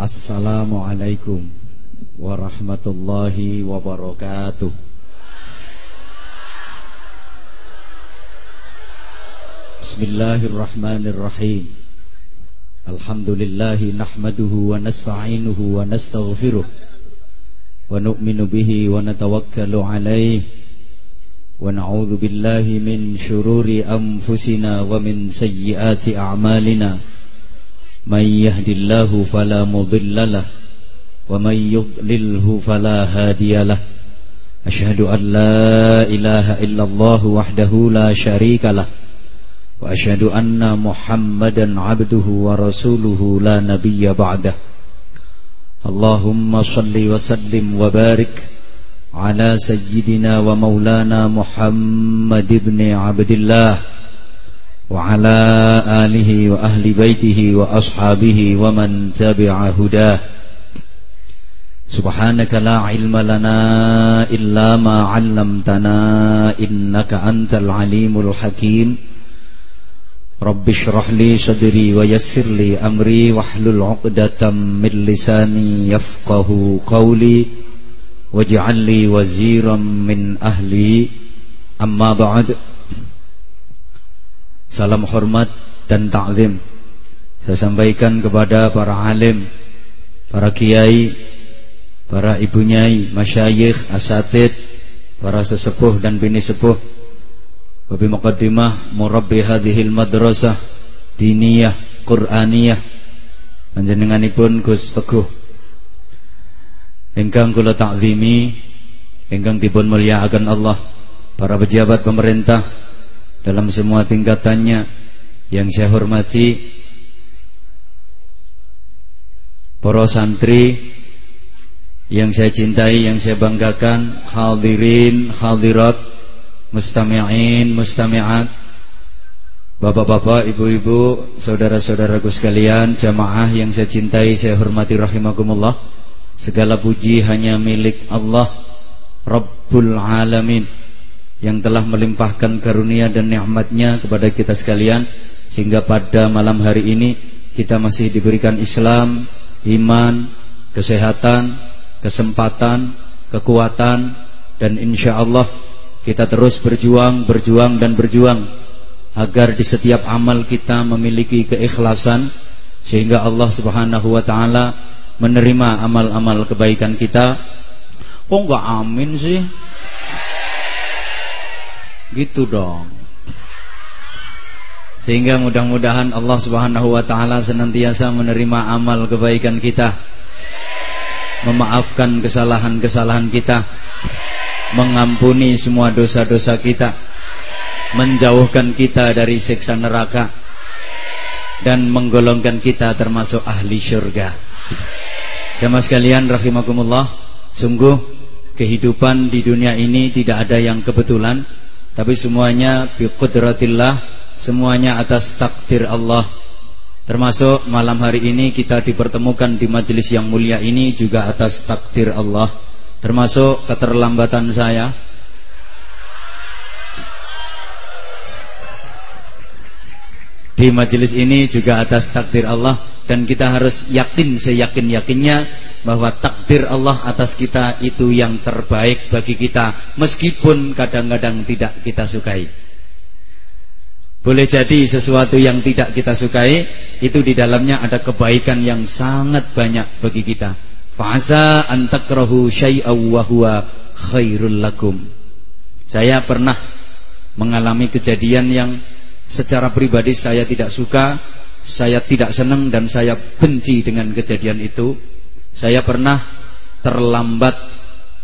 Assalamualaikum warahmatullahi wabarakatuh. Bismillahirrahmanirrahim. Alhamdulillahi nahmaduhu wa nasta'inuhu wa nastaghfiruh wa nu'minu bihi wa natawakkalu alayhi wa na'udzu billahi min shururi anfusina wa min sayyiati a'malina من يهد الله فلا مضل له ومن يضلله فلا هادي له. أشهد أن لا إله إلا الله وحده لا شريك له وأشهد أن محمدا عبده ورسوله لا نبي بعده. اللهم صل وسلم وبارك على سيدنا ومولانا محمد بن عبد الله. وعلى آله وأهل بيته وأصحابه ومن تبع هداه. سبحانك لا علم لنا إلا ما علمتنا إنك أنت العليم الحكيم. رب اشرح لي صدري ويسر لي أمري واحلل عقدة من لساني يفقه قولي واجعل لي وزيرا من أهلي. أما بعد Salam hormat dan takzim Saya sampaikan kepada para alim Para kiai Para ibu nyai Masyayikh, asatid Para sesepuh dan bini sepuh. Wabi muqaddimah Murabbi hadihil madrasah Diniyah, Qur'aniyah. Panjenenganipun Gus Teguh. Engkang kula takzimi Engkang dipun muliakan Allah Para pejabat pemerintah dalam semua tingkatannya yang saya hormati para santri yang saya cintai yang saya banggakan hadirin hadirat mustami'in mustami'at Bapak-bapak, ibu-ibu, saudara-saudaraku sekalian, jamaah yang saya cintai, saya hormati rahimakumullah. Segala puji hanya milik Allah Rabbul Alamin yang telah melimpahkan karunia dan nikmatnya kepada kita sekalian sehingga pada malam hari ini kita masih diberikan Islam, iman, kesehatan, kesempatan, kekuatan dan insya Allah kita terus berjuang, berjuang dan berjuang agar di setiap amal kita memiliki keikhlasan sehingga Allah Subhanahu wa taala menerima amal-amal kebaikan kita. Kok enggak amin sih? Gitu dong. Sehingga mudah-mudahan Allah Subhanahu wa taala senantiasa menerima amal kebaikan kita. Memaafkan kesalahan-kesalahan kita. Mengampuni semua dosa-dosa kita. Menjauhkan kita dari siksa neraka. Dan menggolongkan kita termasuk ahli syurga. Jamaah sekalian rahimakumullah, sungguh kehidupan di dunia ini tidak ada yang kebetulan tapi semuanya biqudratillah Semuanya atas takdir Allah. Termasuk malam hari ini kita dipertemukan di majelis yang mulia ini Juga atas takdir Allah. Termasuk keterlambatan saya. Di majelis ini juga atas takdir Allah. Dan kita harus yakin seyakin-yakinnya bahwa takdir Allah atas kita itu yang terbaik bagi kita meskipun kadang-kadang tidak kita sukai. Boleh jadi sesuatu yang tidak kita sukai itu di dalamnya ada kebaikan yang sangat banyak bagi kita. Fa'asa an takrahu syai'aw wa huwa khairul lakum. Saya pernah mengalami kejadian yang secara pribadi saya tidak suka, saya tidak senang dan saya benci dengan kejadian itu saya pernah terlambat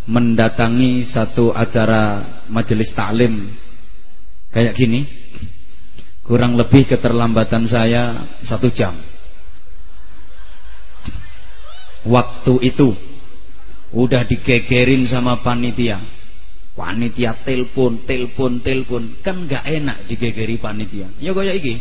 mendatangi satu acara majelis taklim kayak gini. Kurang lebih keterlambatan saya satu jam. Waktu itu udah digegerin sama panitia. Panitia telepon, telepon, telepon, kan nggak enak digegeri panitia. Ya kayak iki.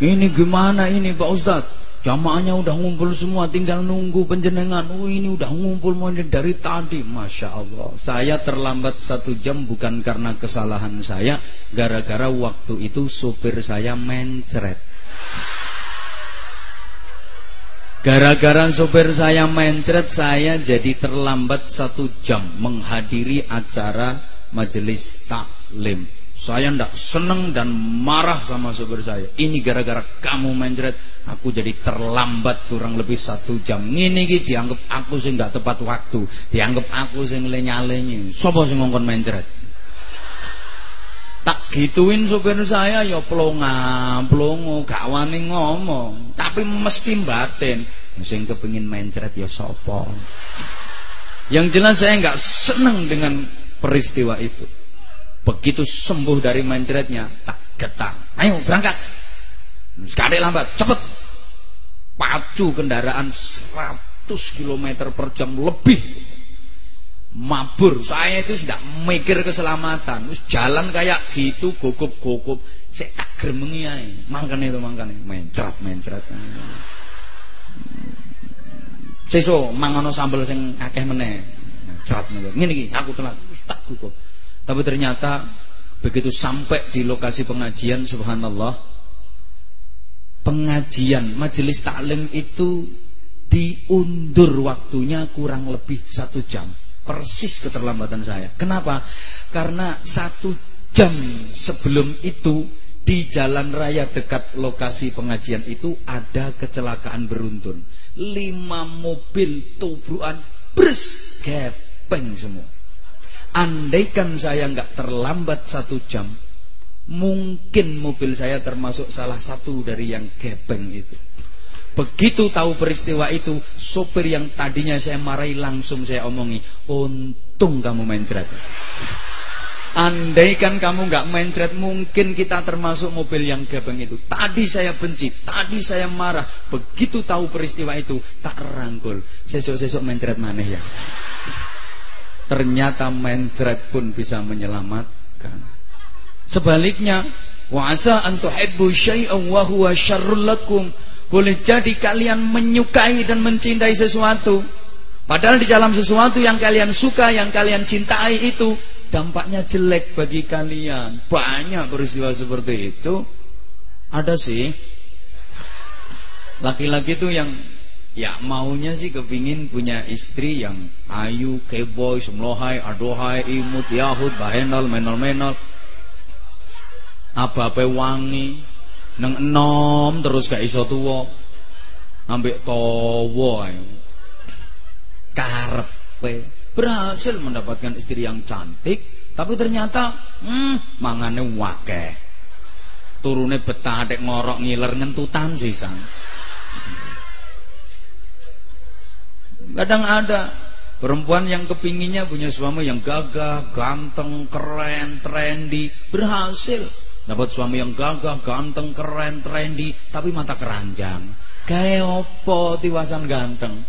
Ini gimana ini Pak Ustadz? Jamaahnya udah ngumpul semua tinggal nunggu penjenengan. Oh ini udah ngumpul mulai dari tadi. Masya Allah. Saya terlambat satu jam bukan karena kesalahan saya. Gara-gara waktu itu supir saya mencret. Gara-gara sopir saya mencret saya jadi terlambat satu jam menghadiri acara majelis taklim. Saya ndak seneng dan marah sama sopir saya. Ini gara-gara kamu mencret, aku jadi terlambat kurang lebih satu jam. Ini gitu dianggap aku sih nggak tepat waktu, dianggap aku sih lenyalenyi. Sopo sih ngongkon mencret? Tak gituin sopir saya ya plonga, plongo, gak wani ngomong. Tapi mesti batin, sing kepengin mencret ya sapa. Yang jelas saya nggak seneng dengan peristiwa itu. Begitu sembuh dari mencretnya, tak getang. Ayo berangkat. Sekali lambat, cepet. Pacu kendaraan 100 km per jam lebih mabur. Saya itu sudah mikir keselamatan. Terus jalan kayak gitu gugup-gugup. Saya tak germengi aja. Mangkane itu mangkane. Mencret, mencret. Sesuk mangono sambel sing akeh meneh. Mencret. Ngene iki aku telat. Tak gugup. Tapi ternyata begitu sampai di lokasi pengajian subhanallah pengajian majelis taklim itu diundur waktunya kurang lebih satu jam persis keterlambatan saya. Kenapa? Karena satu jam sebelum itu di jalan raya dekat lokasi pengajian itu ada kecelakaan beruntun. Lima mobil tubruan bres gepeng semua. Andaikan saya nggak terlambat satu jam, mungkin mobil saya termasuk salah satu dari yang gepeng itu. Begitu tahu peristiwa itu, sopir yang tadinya saya marahi langsung saya omongi, untung kamu mencret. Andaikan kamu nggak mencret, mungkin kita termasuk mobil yang gabeng itu. Tadi saya benci, tadi saya marah. Begitu tahu peristiwa itu, tak rangkul. Sesok-sesok mencret mana ya? Ternyata mencret pun bisa menyelamatkan. Sebaliknya, wa'asa antuhibbu syai'an wa huwa boleh jadi kalian menyukai dan mencintai sesuatu. Padahal di dalam sesuatu yang kalian suka, yang kalian cintai itu dampaknya jelek bagi kalian. Banyak peristiwa seperti itu. Ada sih. Laki-laki itu yang ya maunya sih kepingin punya istri yang ayu, keboy, semlohai, adohai, imut, yahud, bahenol, menol-menol. Apa-apa wangi, neng enom terus gak iso tuwa. Ambek towo karepe. Berhasil mendapatkan istri yang cantik tapi ternyata hmm, mangane wakeh. Turune betah adek ngorok ngiler ngentutan sisan kadang ada perempuan yang kepinginnya punya suami yang gagah ganteng keren trendy berhasil Dapat suami yang gagah, ganteng, keren, trendy, tapi mata keranjang. Kayak opo tiwasan ganteng?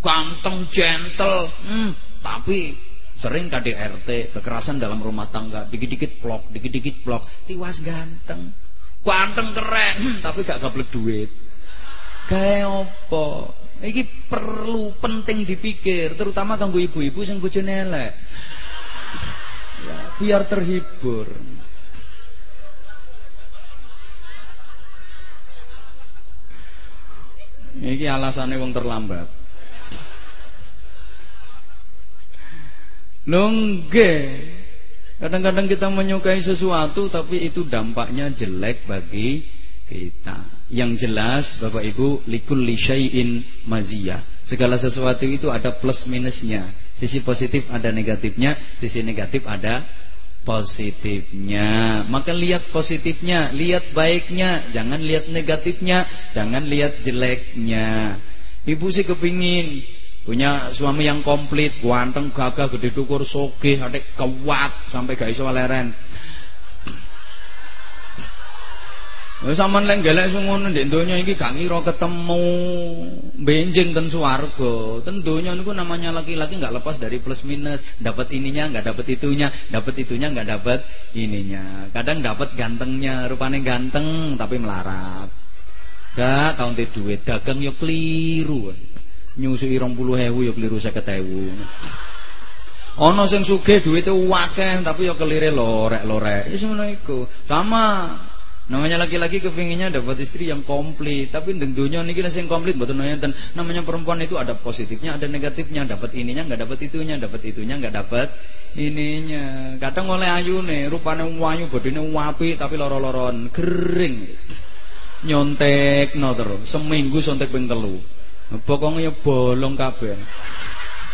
Ganteng, gentle, hmm, tapi sering KDRT, kekerasan dalam rumah tangga, dikit-dikit vlog, dikit-dikit vlog, tiwas ganteng. Ganteng keren, hmm, tapi gak gablek duit. Kayak opo? Iki perlu penting dipikir, terutama kanggo ibu-ibu sing bojone elek. Ya, biar terhibur. Ini alasannya wong terlambat. Nungge. Kadang-kadang kita menyukai sesuatu tapi itu dampaknya jelek bagi kita. Yang jelas Bapak Ibu likul syai'in maziyah. Segala sesuatu itu ada plus minusnya. Sisi positif ada negatifnya, sisi negatif ada positifnya. Maka lihat positifnya, lihat baiknya, jangan lihat negatifnya, jangan lihat jeleknya. Ibu sih kepingin punya suami yang komplit, ganteng, gagah, gede dukur, sogeh, adek kuat sampai gak iso leren. Wis sampean lek golek sing ngono ndek gak ngira ketemu benjing ten swarga. Ten donya niku namanya laki-laki nggak lepas dari plus minus, dapat ininya nggak dapat itunya, dapat itunya nggak dapat ininya. Kadang dapat gantengnya, rupane ganteng tapi melarat. Gak tahun te duit, dagang yo keliru. Nyusui 20.000 yo keliru 50.000. Ana sing sugih duwite akeh tapi yo kelire lorek-lorek. Wis ngono iku. Sama Namanya laki-laki kepinginnya dapat istri yang komplit, tapi tentunya ini kita yang komplit betul dan namanya perempuan itu ada positifnya, ada negatifnya, dapat ininya nggak dapat itunya, dapat itunya nggak dapat ininya. Kadang oleh ayu nih, rupanya wayu, badannya wapi tapi loro-loron, kering. Nyontek no terus, seminggu sontek ping telu. Pokoknya bolong kabeh.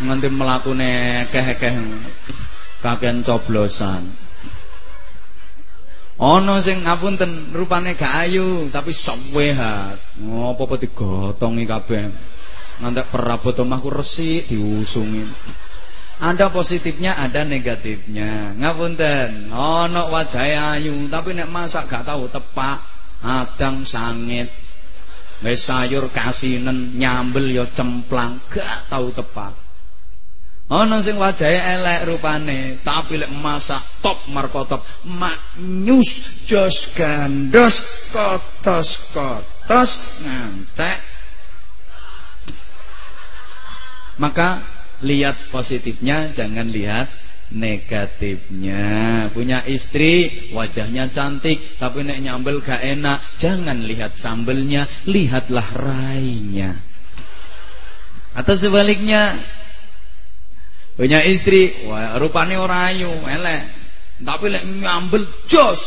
Nganti mlakune keh-keh. Kakean coblosan. Ana sing ngapunten rupane gak ayu tapi sok wehat. Oh, apa-apa digotongi kabeh. Ngantek perabot omahku resik diusungi. Ada positifnya, ada negatifnya. Ngapunten, ana wajahe ayu tapi nek masak gak tahu tepak, adang sangit. Wis sayur kasinen, nyambel ya cemplang, gak tahu tepak. Ana sing wajahe elek rupane, tapi lek masak top markotop, maknyus jos gandos kotos-kotos ngantek. Maka lihat positifnya, jangan lihat negatifnya. Punya istri, wajahnya cantik, tapi nek nyambel gak enak, jangan lihat sambelnya, lihatlah rainya. Atau sebaliknya, Punya istri, wah rupane ora ayu, elek. Tapi lek nyambel jos,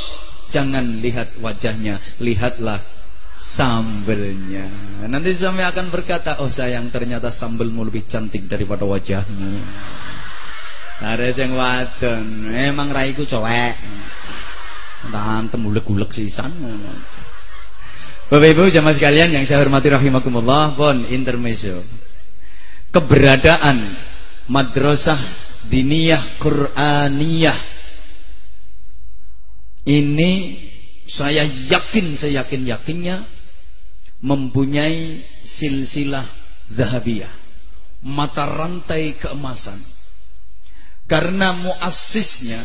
jangan lihat wajahnya, lihatlah sambelnya. Nanti suami akan berkata, "Oh sayang, ternyata sambelmu lebih cantik daripada wajahmu." Ada yang wadon, emang raiku cowek. Tahan temulek-ulek sisan. Bapak Ibu jamaah sekalian yang saya hormati rahimakumullah, pun intermezzo. Keberadaan madrasah diniyah Qur'aniyah. Ini saya yakin saya yakin yakinnya mempunyai silsilah zahabiyah. Mata rantai keemasan. Karena muassisnya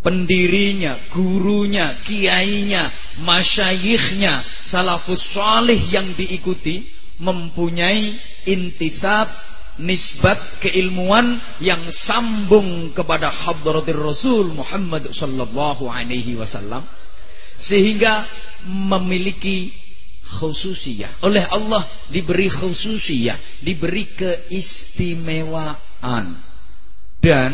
pendirinya, gurunya, kiainya, masyayikhnya, salafus salih yang diikuti mempunyai intisab nisbat keilmuan yang sambung kepada hadratir Rasul Muhammad sallallahu alaihi wasallam sehingga memiliki khususiyah. Oleh Allah diberi khususiyah diberi keistimewaan. Dan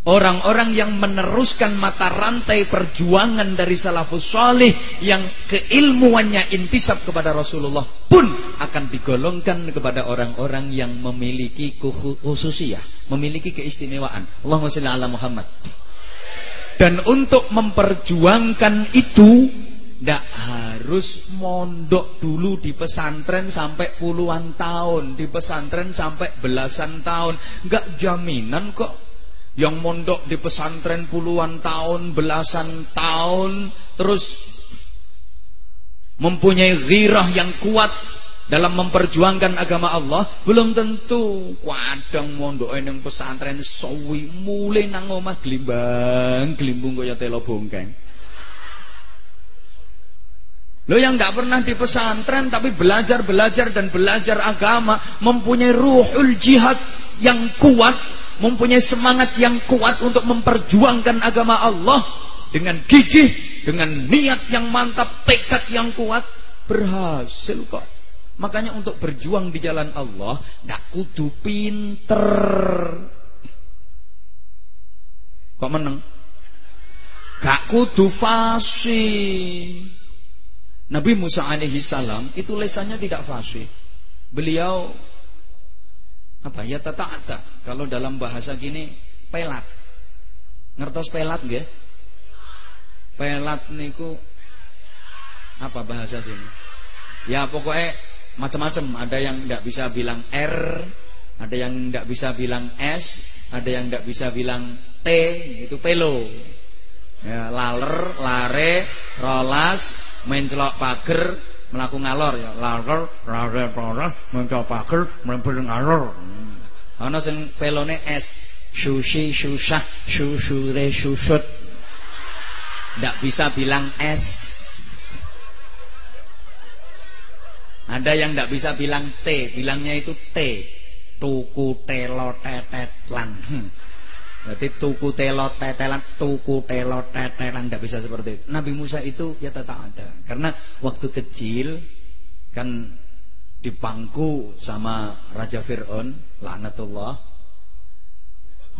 Orang-orang yang meneruskan mata rantai perjuangan dari salafus salih yang keilmuannya intisab kepada Rasulullah pun akan digolongkan kepada orang-orang yang memiliki khususiyah, memiliki keistimewaan. Allahumma sholli ala Muhammad. Dan untuk memperjuangkan itu tidak harus mondok dulu di pesantren sampai puluhan tahun, di pesantren sampai belasan tahun. Enggak jaminan kok yang mondok di pesantren puluhan tahun, belasan tahun, terus mempunyai ghirah yang kuat dalam memperjuangkan agama Allah, belum tentu. Kadang mondok yang pesantren sawi mulai nang omah glimbang, glimbung kaya telo bongkeng. Lo yang tidak pernah di pesantren tapi belajar, belajar dan belajar agama, mempunyai ruhul jihad yang kuat, mempunyai semangat yang kuat untuk memperjuangkan agama Allah dengan gigih, dengan niat yang mantap, tekad yang kuat, berhasil kok. Makanya untuk berjuang di jalan Allah, gak kudu pinter. Kok menang? Gak kudu fasih. Nabi Musa alaihi salam itu lesannya tidak fasih. Beliau apa ya tata kalau dalam bahasa gini pelat. Ngertos pelat nggih? Pelat niku apa bahasa sini? Ya pokoknya macam-macam. Ada yang tidak bisa bilang R ada yang tidak bisa bilang S ada yang tidak bisa bilang T itu pelo. Ya, laler lare rolas mencelok pager melakukan ngalor ya laler lare rolas mencelok pager melakukan ngalor Ana sing pelone es, sushi, susah, susure, susut. Ndak bisa bilang es. Ada yang ndak bisa bilang T, bilangnya itu T. Tuku telo tetet lan. Hmm. Berarti tuku telot tetelan, tuku telot tetelan tidak bisa seperti itu. Nabi Musa itu ya tetap ada. Karena waktu kecil kan dipangku sama Raja Fir'aun, laknatullah,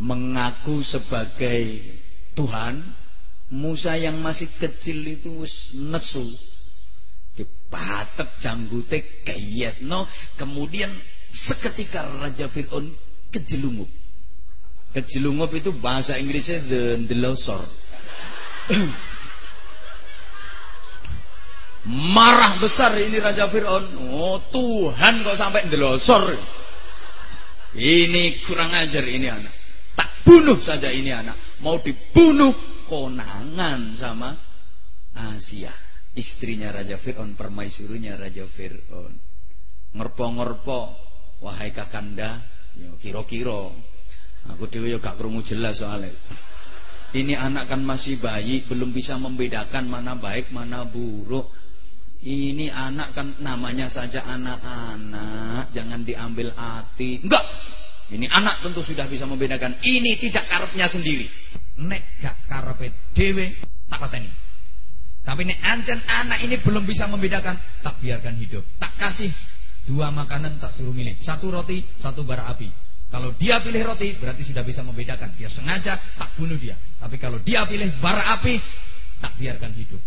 mengaku sebagai Tuhan. Musa yang masih kecil itu nesu. Dibatek janggute kayet no. Kemudian seketika Raja Fir'aun kejelungup Kejelungup itu bahasa Inggrisnya the delosor. Marah besar ini Raja Fir'aun. Oh Tuhan kok sampai delosor. Ini kurang ajar ini anak. Tak bunuh saja ini anak. Mau dibunuh konangan sama Asia. Istrinya Raja Fir'aun, permaisurunya Raja Fir'aun. Ngerpo-ngerpo. Wahai kakanda, kiro-kiro Aku dewe yo gak krungu jelas soalnya. Ini anak kan masih bayi, belum bisa membedakan mana baik, mana buruk. Ini anak kan namanya saja anak-anak, jangan diambil hati. Enggak. Ini anak tentu sudah bisa membedakan. Ini tidak karepnya sendiri. Nek gak karepe dewe, tak pateni. Tapi nek ancen anak ini belum bisa membedakan, tak biarkan hidup. Tak kasih dua makanan tak suruh milih. Satu roti, satu bara api. Kalau dia pilih roti berarti sudah bisa membedakan. Dia sengaja tak bunuh dia. Tapi kalau dia pilih bara api tak biarkan hidup.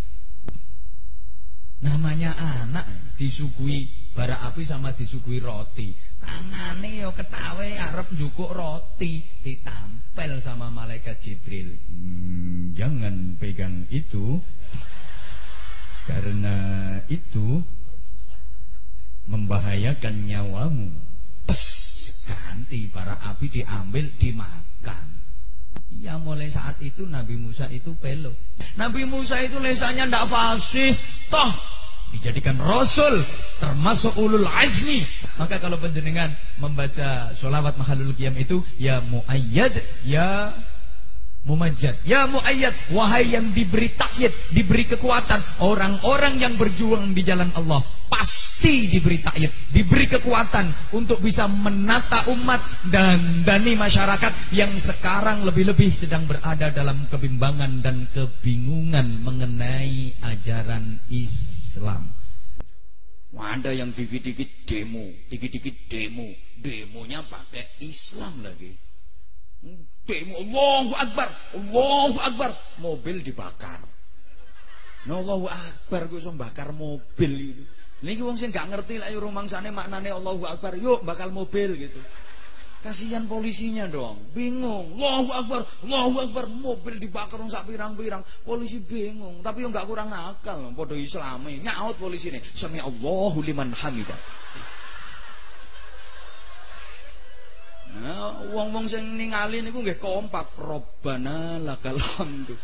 Namanya anak disuguhi bara api sama disuguhi roti. Tangane yo ketawe arep njukuk roti ditampel sama malaikat Jibril. Hmm, jangan pegang itu. Karena itu membahayakan nyawamu. Pes ganti bara api diambil dimakan. Ya mulai saat itu Nabi Musa itu pelo Nabi Musa itu lesanya ndak fasih Toh. Dijadikan Rasul Termasuk ulul azmi. Maka kalau penjenengan membaca Sholawat mahalul qiyam itu Ya muayyad Ya Mumajjad Ya muayyad Wahai yang diberi takyid Diberi kekuatan Orang-orang yang berjuang di jalan Allah Pasti diberi takyid Diberi kekuatan Untuk bisa menata umat Dan dani masyarakat Yang sekarang lebih-lebih sedang berada dalam kebimbangan Dan kebingungan Mengenai ajaran Islam Ada yang dikit-dikit demo Dikit-dikit demo Demonya pakai Islam lagi Demo Allahu Akbar, Allahu Akbar, mobil dibakar. No Allahu Akbar gue bakar mobil. Niki wong sing gak ngerti lah rumangsane maknane Allahu Akbar, yuk bakal mobil gitu. Kasihan polisinya dong, bingung. Allahu Akbar, Allahu Akbar, mobil dibakar wong sak pirang-pirang. Polisi bingung, tapi yo gak kurang nakal, padha islami. Nyaut polisi ini, sami Allahu liman hamidah. Nah, wong-wong sing ningali niku nggih kompak Robbana lakal hamdu.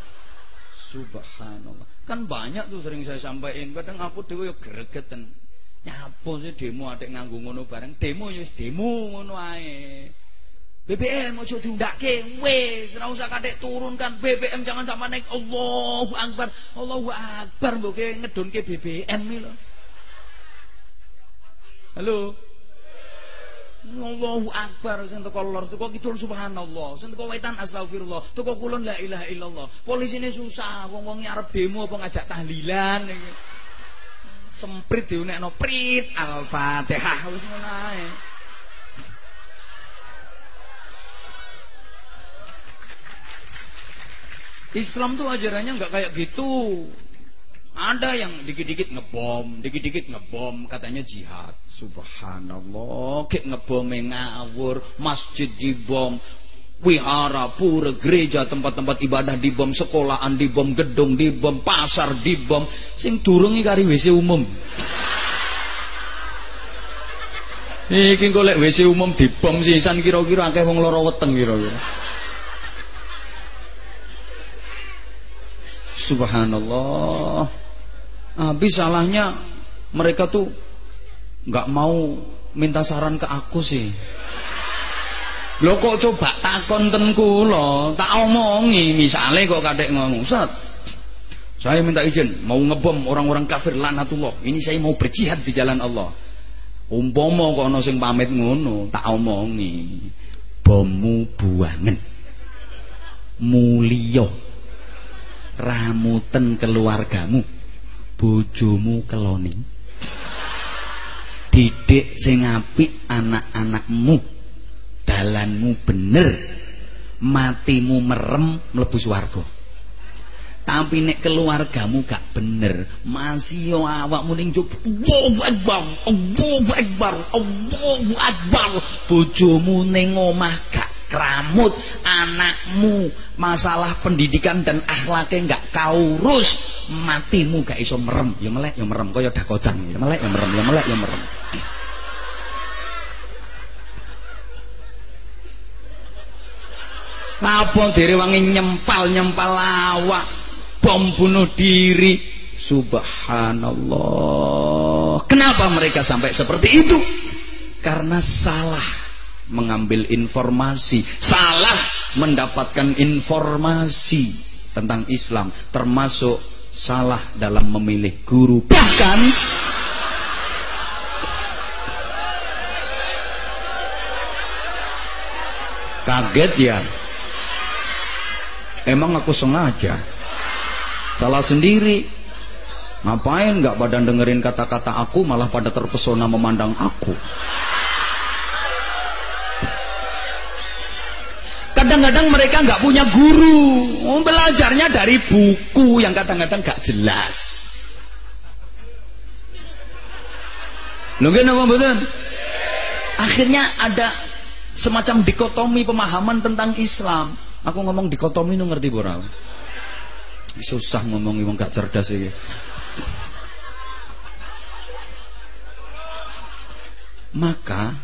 Subhanallah. Kan banyak tuh sering saya sampaikan, kadang aku dhewe yo gregeten. Nyapo sih demo atik nganggo ngono bareng. Demo yo demo ngono ae. BBM ojo diundake wis ora usah kadek turunkan. BBM jangan sama naik. Allahu Akbar. Allahu Akbar mbok ngedonke BBM iki lho. Halo Allahu Akbar. Sing teko lor teko kidul subhanallah. Sing teko wetan astagfirullah teko kulon la ilaha illallah. Polisine susah wong-wong arep demo apa ngajak tahlilan. Semprit diunekno prit al-fatihah wis ngono ae. Islam tuh ajarannya nggak kayak gitu ada yang dikit-dikit ngebom, dikit-dikit ngebom, katanya jihad. Subhanallah, kayak ngebom ngawur, masjid dibom, wihara, pura, gereja, tempat-tempat ibadah dibom, sekolahan dibom, gedung dibom, pasar dibom, sing durungi kari WC umum. Iki golek WC umum dibom sisan kira-kira akeh wong lara weteng kira-kira. Subhanallah. Habis salahnya mereka tuh nggak mau minta saran ke aku sih. Lo kok coba takon ten kula, tak omongi misalnya kok kadek ngomong, "Ustaz, saya minta izin mau ngebom orang-orang kafir lanatullah. Ini saya mau berjihad di jalan Allah." Umpama kok ana sing pamit ngono, tak omongi. Bommu buangen. mulio ramuten keluargamu bojomu keloni. Didik sing apik anak-anakmu dalanmu bener matimu merem mlebu swarga. Tapi nek keluargamu gak bener masih yo awakmu ning njaba Allahu akbar Allahu akbar Allahu akbar. Bojomu ning omah gak kramut anakmu masalah pendidikan dan akhlaknya nggak kaurus matimu gak iso merem. Ya melek ya merem. Kaya dakotan. Ya melek ya merem. Ya melek ya merem. Napa wangi nyempal-nyempal awak bom bunuh diri? Subhanallah. Kenapa mereka sampai seperti itu? Karena salah mengambil informasi. Salah mendapatkan informasi tentang Islam Termasuk salah dalam memilih guru. Bahkan Kaget ya. Emang aku sengaja. Salah sendiri. Ngapain gak pada dengerin kata-kata aku Malah pada terpesona memandang aku Kadang-kadang mereka gak punya guru oh, Belajarnya dari buku Yang kadang-kadang gak jelas Loh apa betul? Akhirnya ada semacam dikotomi pemahaman tentang Islam Aku ngomong dikotomi nu ngerti ora? Susah ngomong wong gak cerdas iki. Maka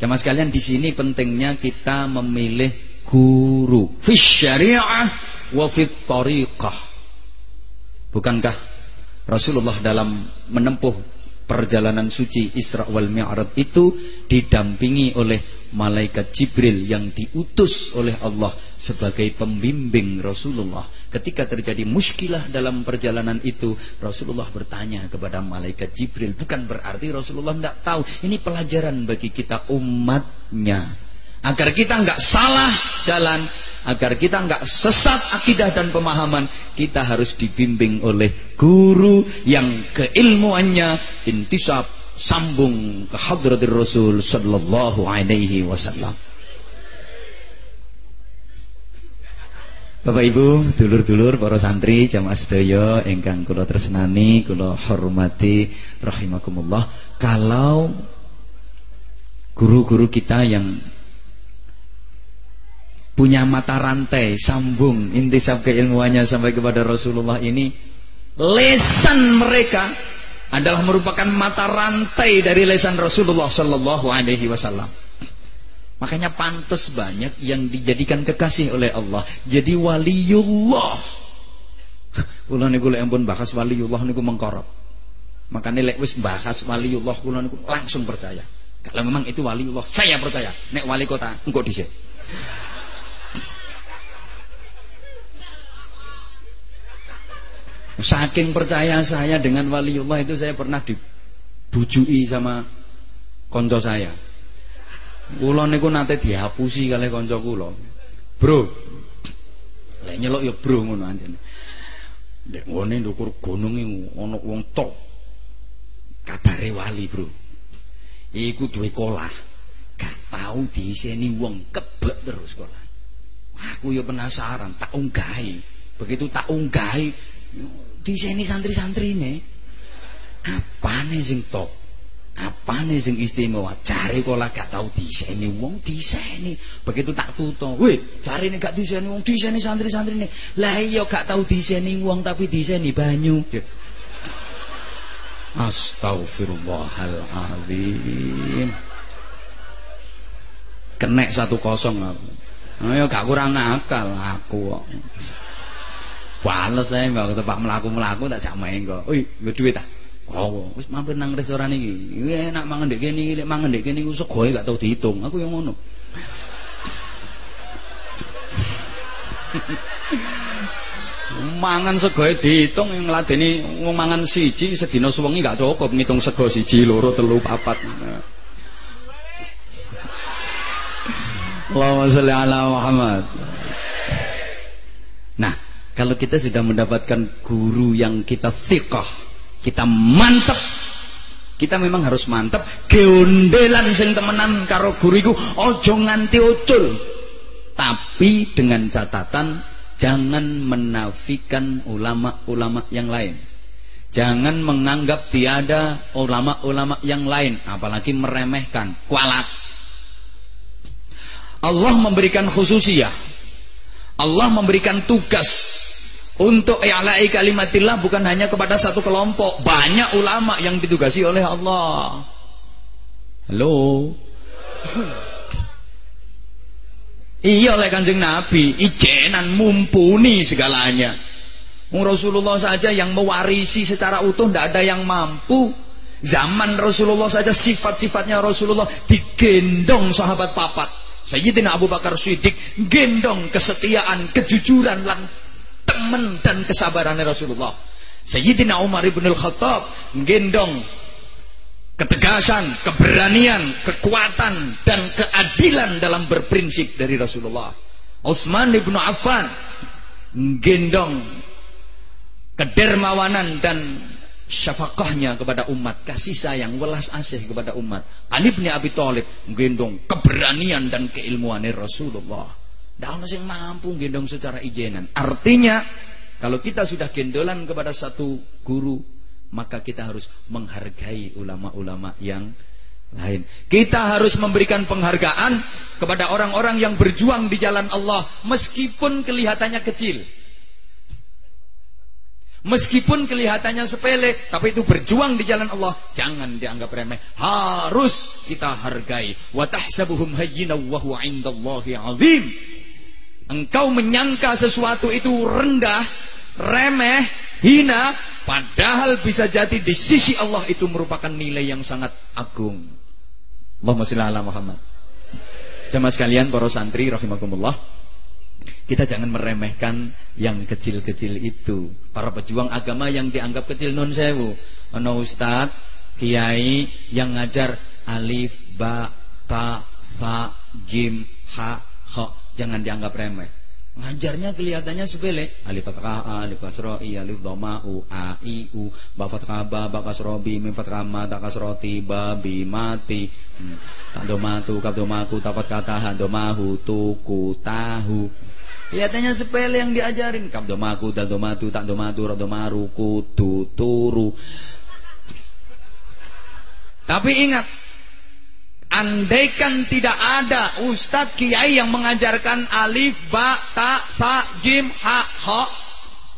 jamaah sekalian di sini pentingnya kita memilih guru fi syariah wa fi tariqah. Bukankah Rasulullah dalam menempuh perjalanan suci Isra wal Mi'raj itu didampingi oleh malaikat Jibril yang diutus oleh Allah sebagai pembimbing Rasulullah. Ketika terjadi muskilah dalam perjalanan itu, Rasulullah bertanya kepada malaikat Jibril. Bukan berarti Rasulullah tidak tahu. Ini pelajaran bagi kita umatnya. Agar kita nggak salah jalan, agar kita nggak sesat akidah dan pemahaman, kita harus dibimbing oleh guru yang keilmuannya intisab sambung ke hadratir Rasul sallallahu alaihi wasallam. Bapak Ibu, dulur-dulur para santri jamaah sedaya ingkang kula tresnani, kula hormati rahimakumullah. Kalau guru-guru kita yang punya mata rantai sambung intisab keilmuannya sampai kepada Rasulullah ini lesan mereka adalah merupakan mata rantai dari lesan Rasulullah Shallallahu Alaihi Wasallam. Makanya pantas banyak yang dijadikan kekasih oleh Allah. Jadi waliullah. Kula niku lek ampun bahas waliullah niku mengkorop. Makanya lek wis bahas waliullah kula niku langsung percaya. Kalau memang itu waliullah, saya percaya. Nek wali kota engko dhisik. Saking percaya saya dengan waliullah itu saya pernah dibujui sama konco saya. Kula niku nate dihapusi kali konco kula. Bro. Lek nyelok ya bro ngono anjene. Nek ngene ndukur gunung ana wong tok. Kabare wali, Bro. Iku duwe kolah. Gak tau diiseni wong kebek terus kolah. Aku ya penasaran, tak unggahi. Begitu tak unggahi diseni santri-santri ini apa nih sing top? Apa nih sing istimewa? Cari kola gak tahu diseni wong diseni. Begitu tak tuto weh cari nih gak diseni wong diseni santri-santri ini lah iya gak tahu diseni wong tapi diseni banyu. Astagfirullahaladzim. Kenek satu kosong Ayo gak kurang akal aku kok Bales saya mbak tepak melaku-melaku tak samain kok. Oi, gue duit ah. Oh, wis mampir nang restoran iki. Enak mangan ndek kene, lek mangan ndek kene ku segoe gak tau dihitung. Aku yang ngono. mangan segoe dihitung yang ngladeni wong mangan siji sedina suwengi gak cukup ngitung sego siji, loro, telu, papat. Allahumma sholli ala Muhammad. Kalau kita sudah mendapatkan guru yang kita thiqah, kita mantep, kita memang harus mantep geondelan sing temenan karo guru iku aja nganti ucul. Tapi dengan catatan jangan menafikan ulama-ulama yang lain. Jangan menganggap tiada ulama-ulama yang lain, apalagi meremehkan, kualat. Allah memberikan khususiyah. Allah memberikan tugas untuk i'la'i kalimatillah bukan hanya kepada satu kelompok, banyak ulama yang ditugasi oleh Allah. Halo. Iya oleh kanjeng Nabi, ijenan mumpuni segalanya. Rasulullah saja yang mewarisi secara utuh tidak ada yang mampu. Zaman Rasulullah saja sifat-sifatnya Rasulullah digendong sahabat papat. Sayyidina Abu Bakar Siddiq gendong kesetiaan, kejujuran, lan teman dan kesabaran Rasulullah. Sayyidina Umar ibn al-Khattab gendong ketegasan, keberanian, kekuatan dan keadilan dalam berprinsip dari Rasulullah. Utsman ibn Affan gendong kedermawanan dan syafaqahnya kepada umat, kasih sayang, welas asih kepada umat. Ali bin Abi Thalib gendong keberanian dan keilmuan Rasulullah. Ada yang mampu gendong secara ijenan. Artinya, kalau kita sudah gendolan kepada satu guru, maka kita harus menghargai ulama-ulama yang lain. Kita harus memberikan penghargaan kepada orang-orang yang berjuang di jalan Allah, meskipun kelihatannya kecil. Meskipun kelihatannya sepele, tapi itu berjuang di jalan Allah, jangan dianggap remeh. Harus kita hargai. Engkau menyangka sesuatu itu rendah, remeh, hina, padahal bisa jadi di sisi Allah itu merupakan nilai yang sangat agung. Allahumma sholli ala Muhammad. Jamaah sekalian para santri rahimakumullah. Kita jangan meremehkan yang kecil-kecil itu. Para pejuang agama yang dianggap kecil non sewu. Ono ustad, kiai yang ngajar alif, ba, ta, sa, jim, ha, ha jangan dianggap remeh. Ngajarnya kelihatannya sepele. Alif fathah alif kasro i, alif doma u, a, i, u, ba fathah ba, ba kasro bi, mim fathah ma, ta kasro ti, ba, bi, mati. Hmm. Tak doma tu, kap doma ku, tafat kata, ha, doma hu, tu, tahu. Kelihatannya sepele yang diajarin. Kap doma ku, dal doma tu, tak doma tu, ra doma ru, ku, tu, turu. Tapi ingat, Andaikan tidak ada ustadz kiai yang mengajarkan alif, ba, ta, sa, jim, ha, ho,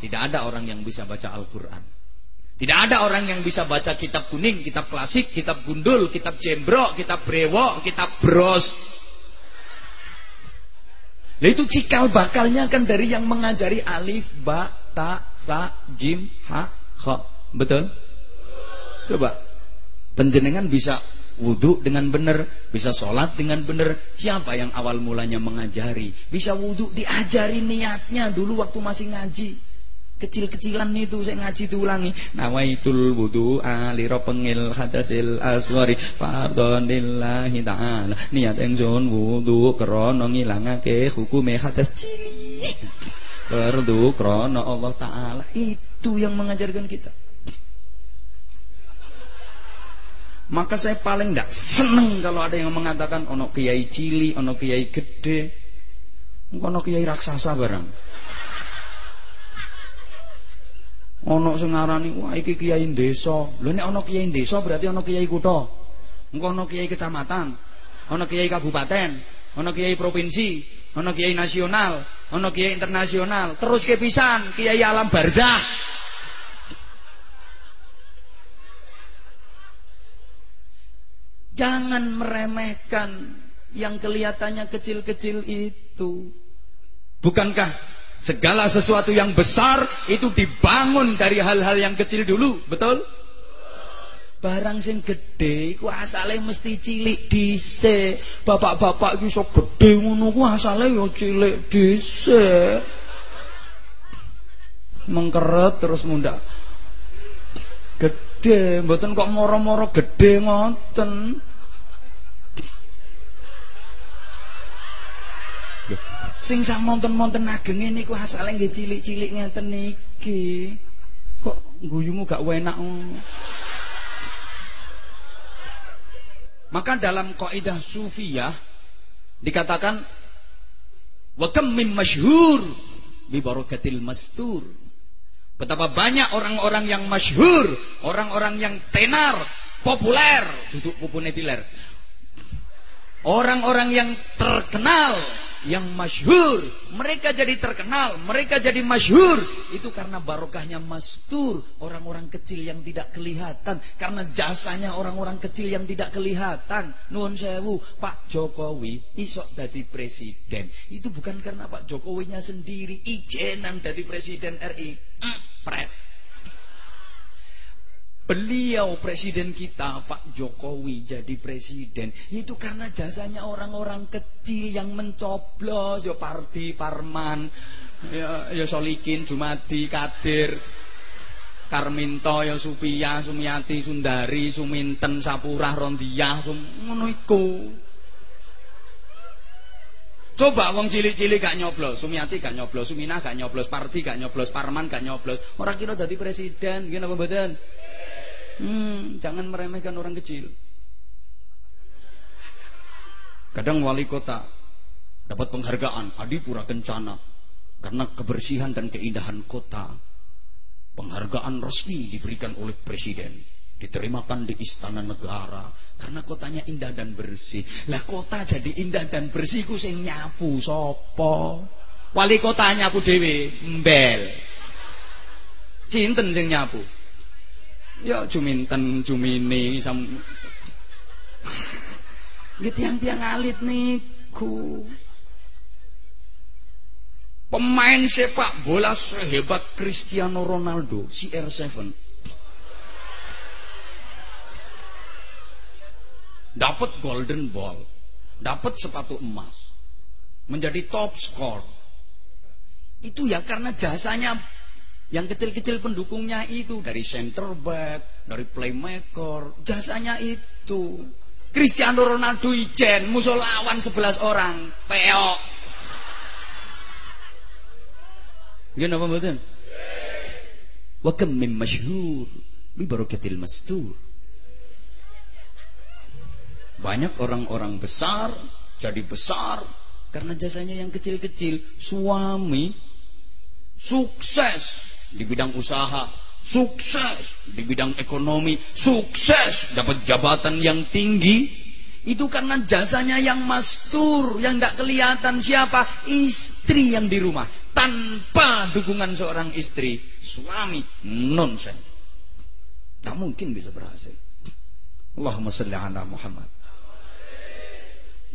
tidak ada orang yang bisa baca Al-Quran. Tidak ada orang yang bisa baca kitab kuning, kitab klasik, kitab gundul, kitab jembro, kitab brewo, kitab bros. Nah itu cikal bakalnya kan dari yang mengajari alif, ba, ta, sa, jim, ha, ho. Betul? Coba. Penjenengan bisa wudhu dengan benar, bisa sholat dengan benar. Siapa yang awal mulanya mengajari? Bisa wudhu diajari niatnya dulu waktu masih ngaji. Kecil-kecilan itu saya ngaji diulangi. Nawaitul wudhu aliro pengil hadasil aswari fardonillahi ta'ala. Niat engson wudhu krono ngilangake hukume hadas cili. Fardu krono Allah Ta'ala. Itu yang mengajarkan kita. Maka saya paling tidak seneng kalau ada yang mengatakan ono kiai cili, ono kiai gede, ono kiai raksasa barang. Ono sing ngarani wah iki kiai desa. Lho nek ono kiai desa berarti ono kiai kutha. Engko ono kiai kecamatan, ono kiai kabupaten, ono kiai provinsi, ono kiai nasional, ono kiai internasional, terus kepisan kiai alam barzah. Jangan meremehkan yang kelihatannya kecil-kecil itu. Bukankah segala sesuatu yang besar itu dibangun dari hal-hal yang kecil dulu, betul? Barang sing gede iku asale mesti cilik dhisik. Bapak-bapak iki iso gede ngono ku asale ya cilik dhisik. Mengkeret terus mundak. Gede, mboten kok moro-moro gede ngoten. Sing sak monten-monten ageng niku asale nggih cilik-cilik ngeten niki. Kok guyumu gak enak Maka dalam kaidah sufiyah dikatakan wa kam min masyhur bi barakatil mastur. Betapa banyak orang-orang yang masyhur, orang-orang yang tenar, populer, duduk pupune tiler. Orang-orang yang terkenal yang masyhur, mereka jadi terkenal, mereka jadi masyhur itu karena barokahnya mastur, orang-orang kecil yang tidak kelihatan, karena jasanya orang-orang kecil yang tidak kelihatan. Nuwun sewu, Pak Jokowi isok jadi presiden. Itu bukan karena Pak Jokowinya sendiri ijenan jadi presiden RI. Mm, pret. Beliau presiden kita Pak Jokowi jadi presiden. Itu karena jasanya orang-orang kecil yang mencoblos. Ya Parti Parman. Ya, ya Solikin Jumadi Kadir. Karminto ya Supia Sumiati Sundari Suminten Sapurah Rondiah sum Coba wong cilik-cilik gak nyoblos, Sumiati gak nyoblos, Suminah gak nyoblos, Parti gak nyoblos, Parman gak nyoblos. Orang kira jadi presiden, gini apa badan? Hmm, jangan meremehkan orang kecil. Kadang wali kota dapat penghargaan Adipura Kencana karena kebersihan dan keindahan kota. Penghargaan resmi diberikan oleh presiden, diterimakan di istana negara karena kotanya indah dan bersih. Lah kota jadi indah dan bersih ku sing nyapu sopo. Wali kota nyapu dewe, mbel. Cinten sing nyapu. Ya juminten jumini sam Nggih tiang-tiang alit niku. Pemain sepak bola sehebat Cristiano Ronaldo, CR7. Dapat golden ball, dapat sepatu emas. Menjadi top score. Itu ya karena jasanya yang kecil-kecil pendukungnya itu dari center back, dari playmaker, jasanya itu. Cristiano Ronaldo ijen, musuh lawan 11 orang, peok. Gimana apa mboten? Wa kam min masyhur bi mastur. Banyak orang-orang besar jadi besar karena jasanya yang kecil-kecil. Suami sukses di bidang usaha, sukses di bidang ekonomi, sukses dapat jabatan yang tinggi, itu karena jasanya yang mastur, yang tidak kelihatan siapa, istri yang di rumah. Tanpa dukungan seorang istri, suami nonsen. Tak mungkin bisa berhasil. Allahumma salli ala Muhammad.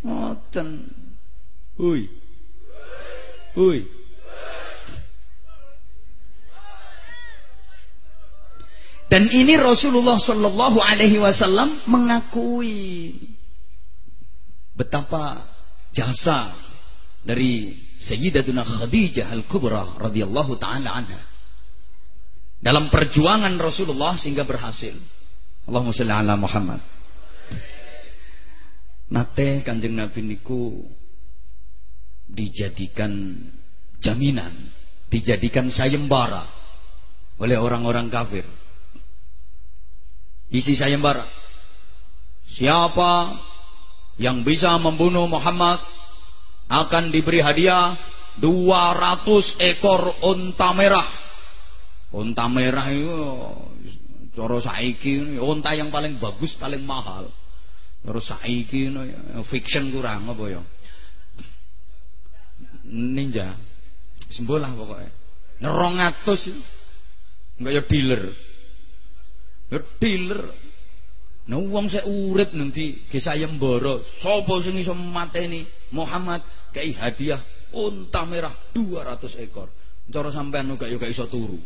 Ngoten. Hui. Hui. Dan ini Rasulullah Shallallahu Alaihi Wasallam mengakui betapa jasa dari Sayyidatuna Khadijah Al-Kubra radhiyallahu taala anha dalam perjuangan Rasulullah sehingga berhasil. Allahumma sholli ala Muhammad. Nate Kanjeng Nabi niku dijadikan jaminan, dijadikan sayembara oleh orang-orang kafir. Isi sayembara. Siapa yang bisa membunuh Muhammad akan diberi hadiah 200 ekor unta merah. Unta merah itu coro saiki unta yang paling bagus paling mahal. Coro saiki fiction kurang apa ya? Ninja. Sembolah pokoknya. Nerongatus enggak ya dealer. Ya dealer. Nah wong sik urip nang di Desa Yembara, sapa sing iso mateni Muhammad kei hadiah unta merah 200 ekor. Cara sampean gak yo gak iso turu.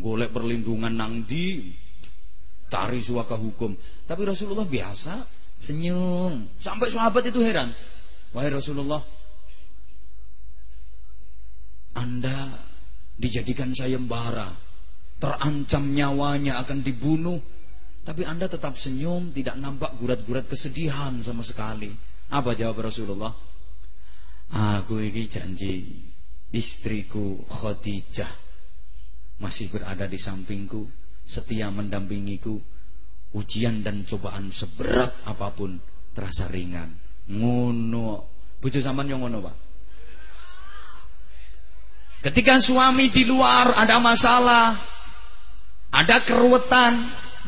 Golek perlindungan nang di cari suaka hukum. Tapi Rasulullah biasa senyum. Sampai sahabat itu heran. Wahai Rasulullah, Anda dijadikan sayembara, terancam nyawanya akan dibunuh, tapi Anda tetap senyum, tidak nampak gurat-gurat kesedihan sama sekali. Apa jawab Rasulullah? Aku ini janji istriku Khadijah masih berada di sampingku, setia mendampingiku. Ujian dan cobaan seberat apa pun terasa ringan. Ngono. Bojo sampean yang ngono, Pak. Ketika suami di luar ada masalah, ada keruwetan,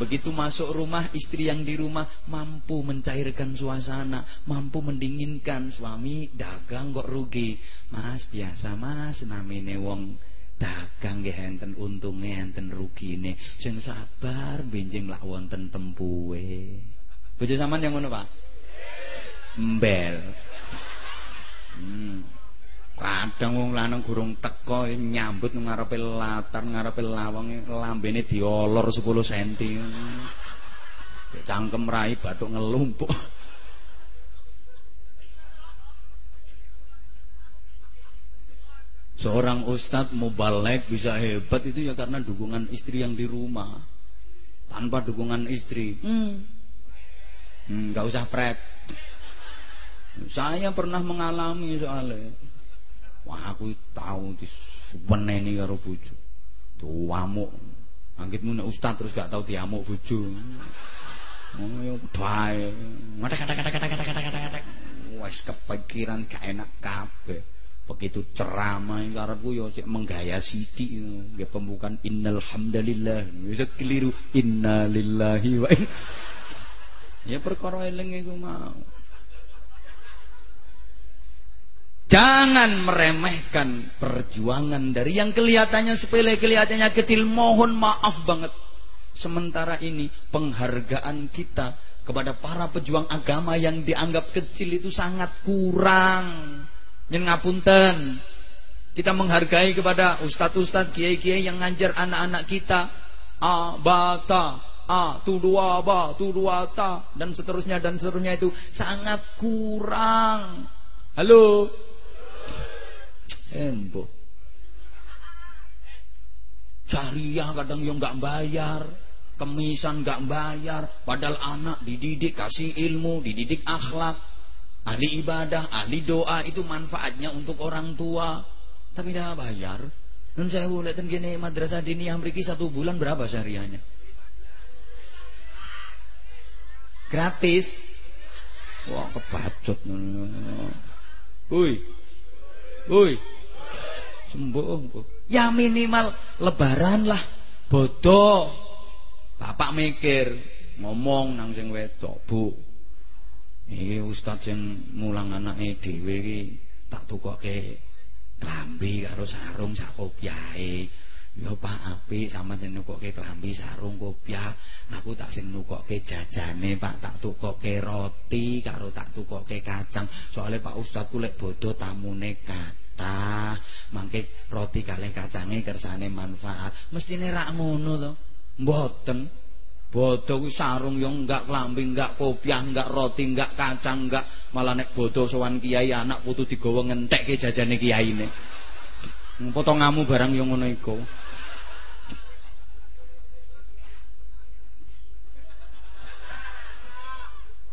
Begitu masuk rumah, istri yang di rumah mampu mencairkan suasana, mampu mendinginkan. Suami dagang kok rugi. Mas biasa mas, namine wong dagang nggih enten untunge enten rugine. Sing sabar benjing lak wonten tempuwe. Bojo sampean yang ngono, Pak? Mbel. Hmm. Kadang wong lanang gurung teko nyambut ngarepe latar, ngarepe lawang lambene diolor 10 cm. Cangkem rai bathuk ngelumpuk. Seorang ustadz mau balik bisa hebat itu ya karena dukungan istri yang di rumah. Tanpa dukungan istri, hmm, hmm gak usah pret. Saya pernah mengalami soalnya Wah aku tahu diweneni karo bojo. Tuamuk. Anggitmu nek ustaz terus gak tahu diamuk bojo. Oh ya padha Wes kepikiran gak enak kabeh. Begitu ceramah karepku ya cek menggaya sithik nggih pembukaan innal hamdalillah. Wis keliru innalillahi wa Ya perkara eling iku mau. Jangan meremehkan perjuangan dari yang kelihatannya sepele, kelihatannya kecil. Mohon maaf banget. Sementara ini penghargaan kita kepada para pejuang agama yang dianggap kecil itu sangat kurang. Yang ngapunten. Kita menghargai kepada ustadz-ustadz, kiai-kiai yang ngajar anak-anak kita. A, bata, A, tu dua, ba, tu dua, ta. Dan seterusnya, dan seterusnya itu sangat kurang. Halo, Embo. Syariah kadang yang nggak bayar, kemisan nggak bayar, padahal anak dididik kasih ilmu, dididik akhlak, ahli ibadah, ahli doa itu manfaatnya untuk orang tua, tapi dah bayar. Nun saya boleh gini madrasah dini yang memiliki satu bulan berapa syariahnya? Gratis. Wah kebacut. Woi. Woi. Sembuh. Ya minimal lebaran lah. Bodoh. Bapak mikir ngomong nang sing wedok, Bu. Iki ustaz sing mulang anake dhewe iki tak tukoke klambi karo sarung sak kopiahe. Ya Pak apik sama sing nukoke klambi sarung kopiah. Aku tak sing nukoke jajane Pak tak tukoke roti karo tak tukoke kacang. Soale Pak Ustaz ku lek bodoh tamune kat kathah mangke roti kalih kacange kersane manfaat mestine rak ngono to mboten bodo kuwi sarung yo enggak klambi enggak kopiah enggak roti enggak kacang enggak malah nek bodo sowan kiai anak putu digawa ngentekke jajane kiyaine potongamu barang yo ngono iku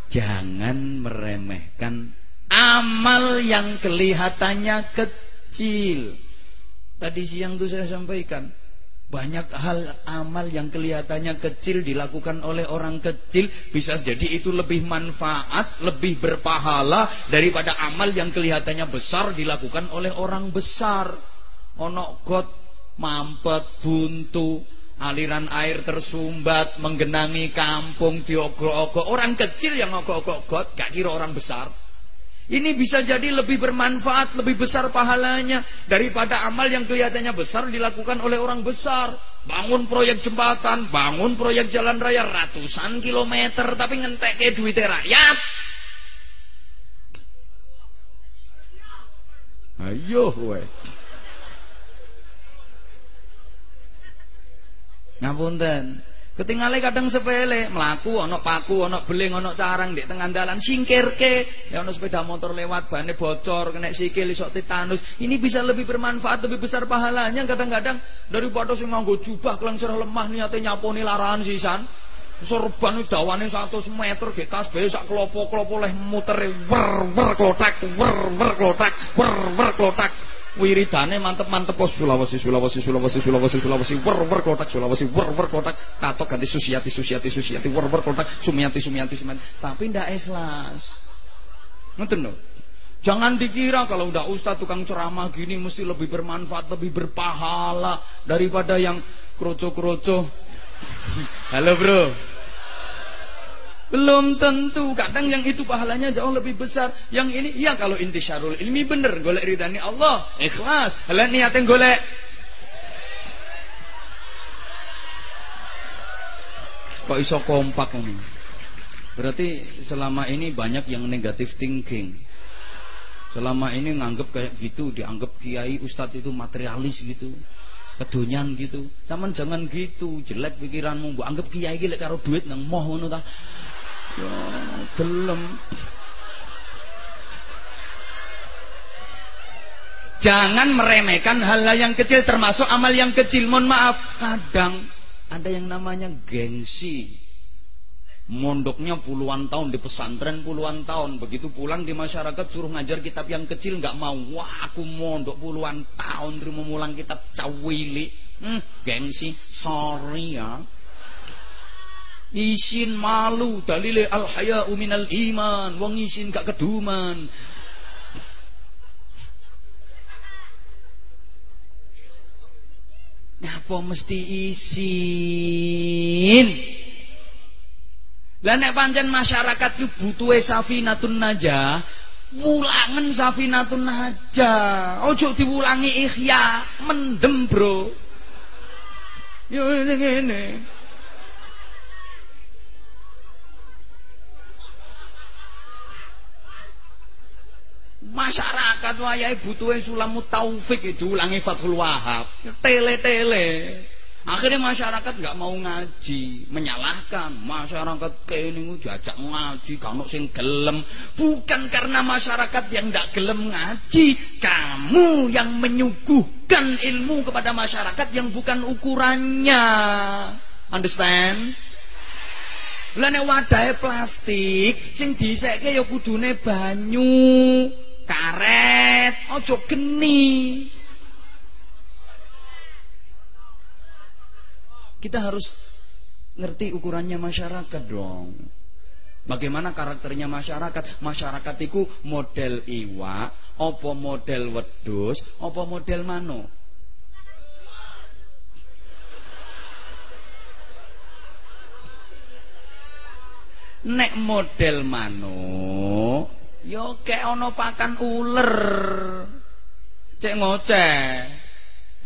jangan meremehkan amal yang kelihatannya kecil. Tadi siang itu saya sampaikan, banyak hal amal yang kelihatannya kecil dilakukan oleh orang kecil bisa jadi itu lebih manfaat, lebih berpahala daripada amal yang kelihatannya besar dilakukan oleh orang besar. Ono got mampet buntu aliran air tersumbat menggenangi kampung diogok-ogok orang kecil yang ogok-ogok got gak kira orang besar ini bisa jadi lebih bermanfaat, lebih besar pahalanya daripada amal yang kelihatannya besar dilakukan oleh orang besar. Bangun proyek jembatan, bangun proyek jalan raya ratusan kilometer tapi ngentek ke duit rakyat. Ayo we. Ngapunten. Ketinggalan kadang sepele, melaku, ono paku, ono beling, ono carang di tengah dalan, singkirke, ya ono sepeda motor lewat, bannya bocor, kena sikil, isok titanus. Ini bisa lebih bermanfaat, lebih besar pahalanya kadang-kadang daripada sing nganggo jubah kelengser lemah niate nyaponi larangan sisan. Sorban dawane 100 meter ge tasbih sak klopo-klopo leh muter wer wer klotak wer wer klotak wer wer klotak wiridane mantep-mantep pos Sulawesi Sulawesi Sulawesi Sulawesi Sulawesi wer wer klotak Sulawesi wer wer klotak katok ganti Susiati Susiati Susiati wer wer klotak Sumiati Sumiati Sumiati. Tapi ndak ikhlas. Ngoten lho. Jangan dikira kalau udah ustaz tukang ceramah gini mesti lebih bermanfaat, lebih berpahala daripada yang kroco-kroco. Halo bro. Belum tentu. Kadang yang itu pahalanya jauh lebih besar. Yang ini, iya kalau inti syarul ilmi bener. Golek ridhani Allah. Ikhlas. Halo niatnya golek. Kok iso kompak ini? Berarti selama ini banyak yang negatif thinking. Selama ini nganggep kayak gitu, dianggap kiai ustadz itu materialis gitu. Kedonyan gitu. Cuman jangan gitu, jelek pikiranmu. Bu anggap kiai gilek karo duit nang moh ngono. Ya, gelem. Jangan meremehkan hal-hal yang kecil termasuk amal yang kecil. Mohon maaf, kadang ada yang namanya gengsi. Mondoknya puluhan tahun di pesantren puluhan tahun. Begitu pulang di masyarakat suruh ngajar kitab yang kecil nggak mau. Wah aku mondok puluhan tahun terima mulang kitab cawili. Hmm, gengsi. Sorry ya isin malu dalile al haya uminal iman wong isin gak keduman Ngapa mesti isin? Lah nek pancen masyarakat ki butuhe safinatun najah, wulangen safinatun najah. Ojo diwulangi ikhya, mendem, Bro. Yo ngene. Masyarakat wayahe butuhe sulamut taufik diulangi Fathul Wahab. Tele-tele. Akhirnya masyarakat nggak mau ngaji, menyalahkan masyarakat ini diajak ngaji, kamu sing gelem. Bukan karena masyarakat yang nggak gelem ngaji, kamu yang menyuguhkan ilmu kepada masyarakat yang bukan ukurannya. Understand? Lah nek wadahe plastik sing disekke ya kudune banyu, karet, aja geni. Kita harus ngerti ukurannya masyarakat dong. Bagaimana karakternya masyarakat? Masyarakat itu model iwa, opo model wedus, opo model mano. Nek model mano, yo kayak ono pakan uler. Cek ngoceh.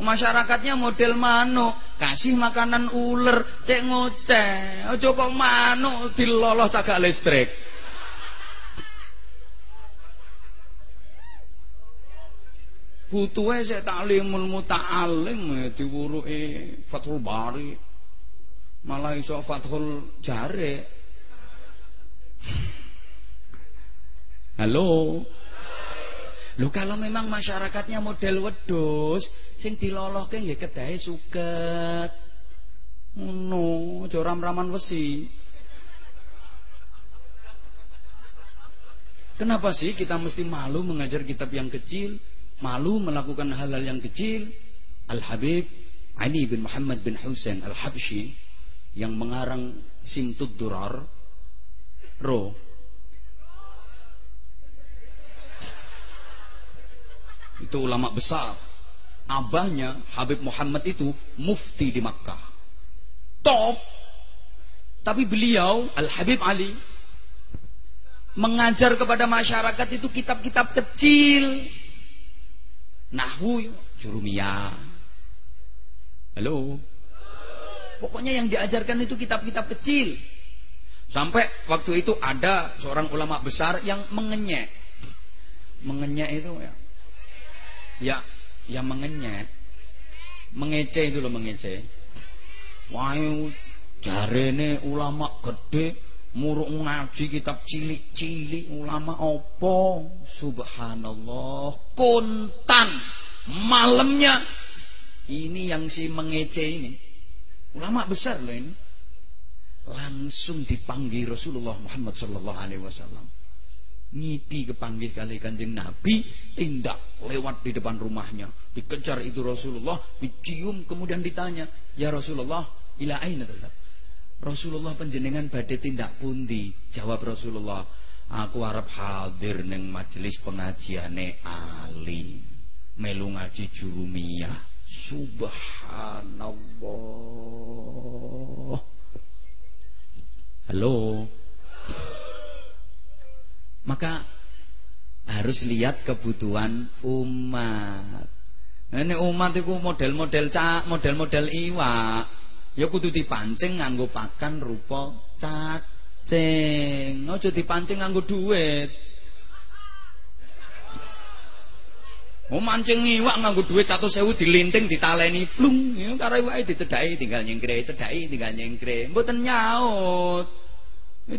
Masyarakatnya model manuk, kasih makanan ular, cek ngoceh. Aja kok manuk diloloh cagak listrik. Butuhe sik taklimul muta'allim diwuruki Fathul Bari. Malah iso Fathul Jare. Halo. Lho kalau memang masyarakatnya model wedus, sing dilolohke nggih kedahe suket. Ngono, aja ram-raman wesi. Kenapa sih kita mesti malu mengajar kitab yang kecil, malu melakukan hal-hal yang kecil? Al-Habib Ali bin Muhammad bin Husain Al-Habsyi yang mengarang Simtud Durar Ro Itu ulama besar. Abahnya Habib Muhammad itu mufti di Makkah. Top. Tapi beliau Al-Habib Ali mengajar kepada masyarakat itu kitab-kitab kecil. Nahwu, jurumiyah. Halo. Pokoknya yang diajarkan itu kitab-kitab kecil. Sampai waktu itu ada seorang ulama besar yang mengenyek. Mengenyek itu ya ya yang mengenyek. Mengece itu loh mengece wah jarene ulama gede muruk ngaji kitab cilik-cilik ulama opo subhanallah kontan malamnya ini yang si mengece ini. Ulama besar loh ini. Langsung dipanggil Rasulullah Muhammad sallallahu alaihi wasallam. Ngipi kepanggil kali kanjeng Nabi, tindak lewat di depan rumahnya. Dikejar itu Rasulullah, dicium kemudian ditanya, "Ya Rasulullah, ila aina tetap?" Rasulullah penjenengan badhe tindak pundi? Jawab Rasulullah, "Aku arep hadir neng majelis pengajiane Ali." Melu ngaji jurumiyah. Subhanallah. Halo. Maka harus lihat kebutuhan umat. Ini umat itu model-model cak, model-model iwak. Ya kudu dipancing nganggo pakan rupa cacing. Aja dipancing nganggo duit. Mau mancing iwak nganggo duit satu sewu dilinting ditaleni plung. Ya karo iwake dicedhaki tinggal nyengkre, cedhaki tinggal nyengkre. Mboten nyaut.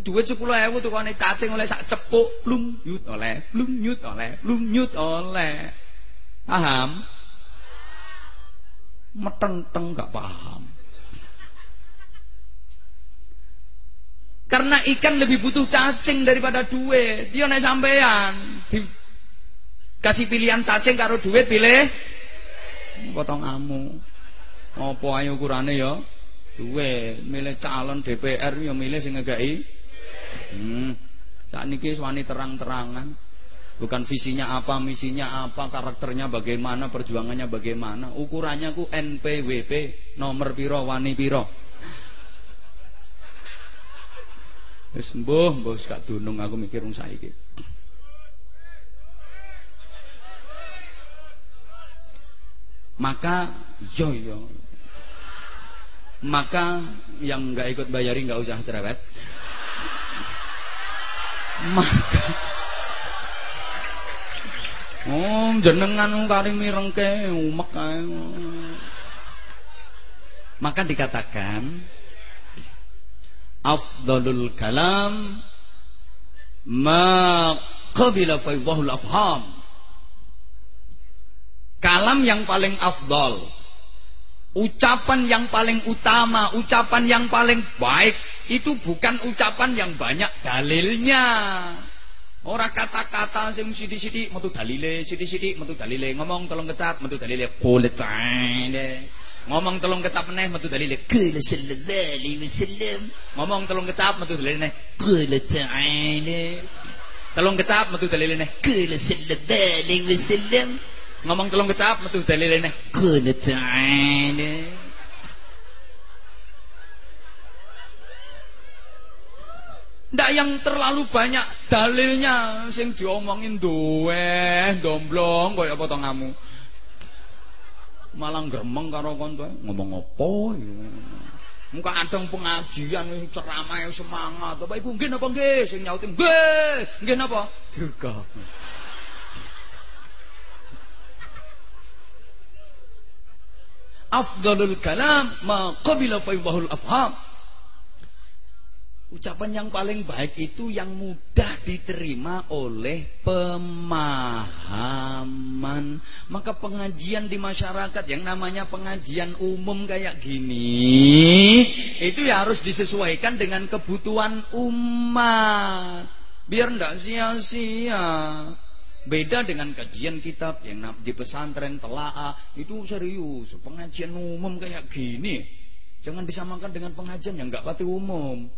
Duit 10.000 tukane cacing oleh sak cepuk plung nyut oleh, plung nyut oleh, plung nyut oleh. Paham? Metenteng gak paham. Karena ikan lebih butuh cacing daripada duit. Dia naik sampean. Di, kasih pilihan cacing karo duit pilih potong amu. Apa ayo ukurane ya? Duit. Milih calon DPR ya milih sing ngegaki Hmm. Saat ini wani terang-terangan. Bukan visinya apa, misinya apa, karakternya bagaimana, perjuangannya bagaimana. Ukurannya ku NPWP, nomor piro, wani piro. Wis mbuh, mbuh gak dunung aku mikir wong saiki. Maka yo yo. Maka yang nggak ikut bayari nggak usah cerewet maka Oh, jenengan kari mirengke umek. Maka dikatakan afdalul kalam ma qabila faidahul afham. Kalam yang paling afdal Ucapan yang paling utama, ucapan yang paling baik itu bukan ucapan yang banyak dalilnya. Ora kata-kata sing sithik-sithik metu dalile, sithik-sithik metu dalile, ngomong tolong kecap metu dalile kulit Ngomong tolong kecap meneh metu dalile kula sallallahu wasallam. Ngomong tolong kecap metu dalile kula ta'ala. Tolong kecap metu dalile kula sallallahu alaihi wasallam. Ngomong tolong kecap metu dalilene. Qul ta'ala. Ndak yang terlalu banyak dalilnya sing diomongin duwe, domblong kaya potongamu. Malah gremeng karo kanca ngomong apa. Muka adang pengajian ceramah semangat. Bapak Ibu nggih napa nggih sing nyautin nggih. Nggih napa? Duka. afdalul kalam ma qabila faidahul afham Ucapan yang paling baik itu yang mudah diterima oleh pemahaman. Maka pengajian di masyarakat yang namanya pengajian umum kayak gini, itu ya harus disesuaikan dengan kebutuhan umat. Biar ndak sia-sia. Beda dengan kajian kitab yang di pesantren telaah itu serius. Pengajian umum kayak gini, jangan disamakan dengan pengajian yang nggak pati umum.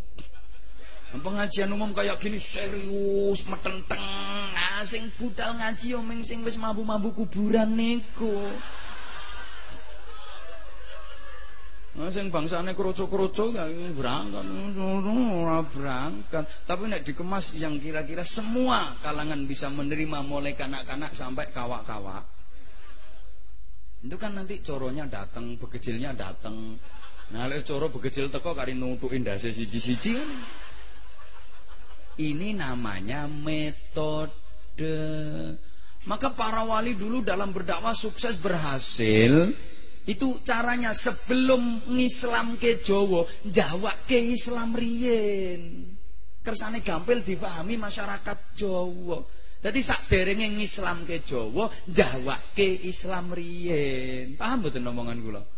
Pengajian umum kayak gini serius, metenteng, asing budal ngaji omeng sing wis mabu-mabu kuburan niku. Nah, sing bangsane kroco-kroco berangkat, ora berangkat. Tapi nek dikemas yang kira-kira semua kalangan bisa menerima mulai kanak-kanak sampai kawak-kawak. Itu kan nanti coronya datang, begejilnya datang. Nah, lek coro begejil teko kari nutukin dasi siji-siji. Ini namanya metode. Maka para wali dulu dalam berdakwah sukses berhasil itu caranya sebelum ngislam ke Jawa, Jawa ke Islam riyen. Kersane gampil difahami masyarakat Jawa. Jadi sak derenge ngislam ke Jawa, Jawa ke Islam riyen. Paham betul omongan kula?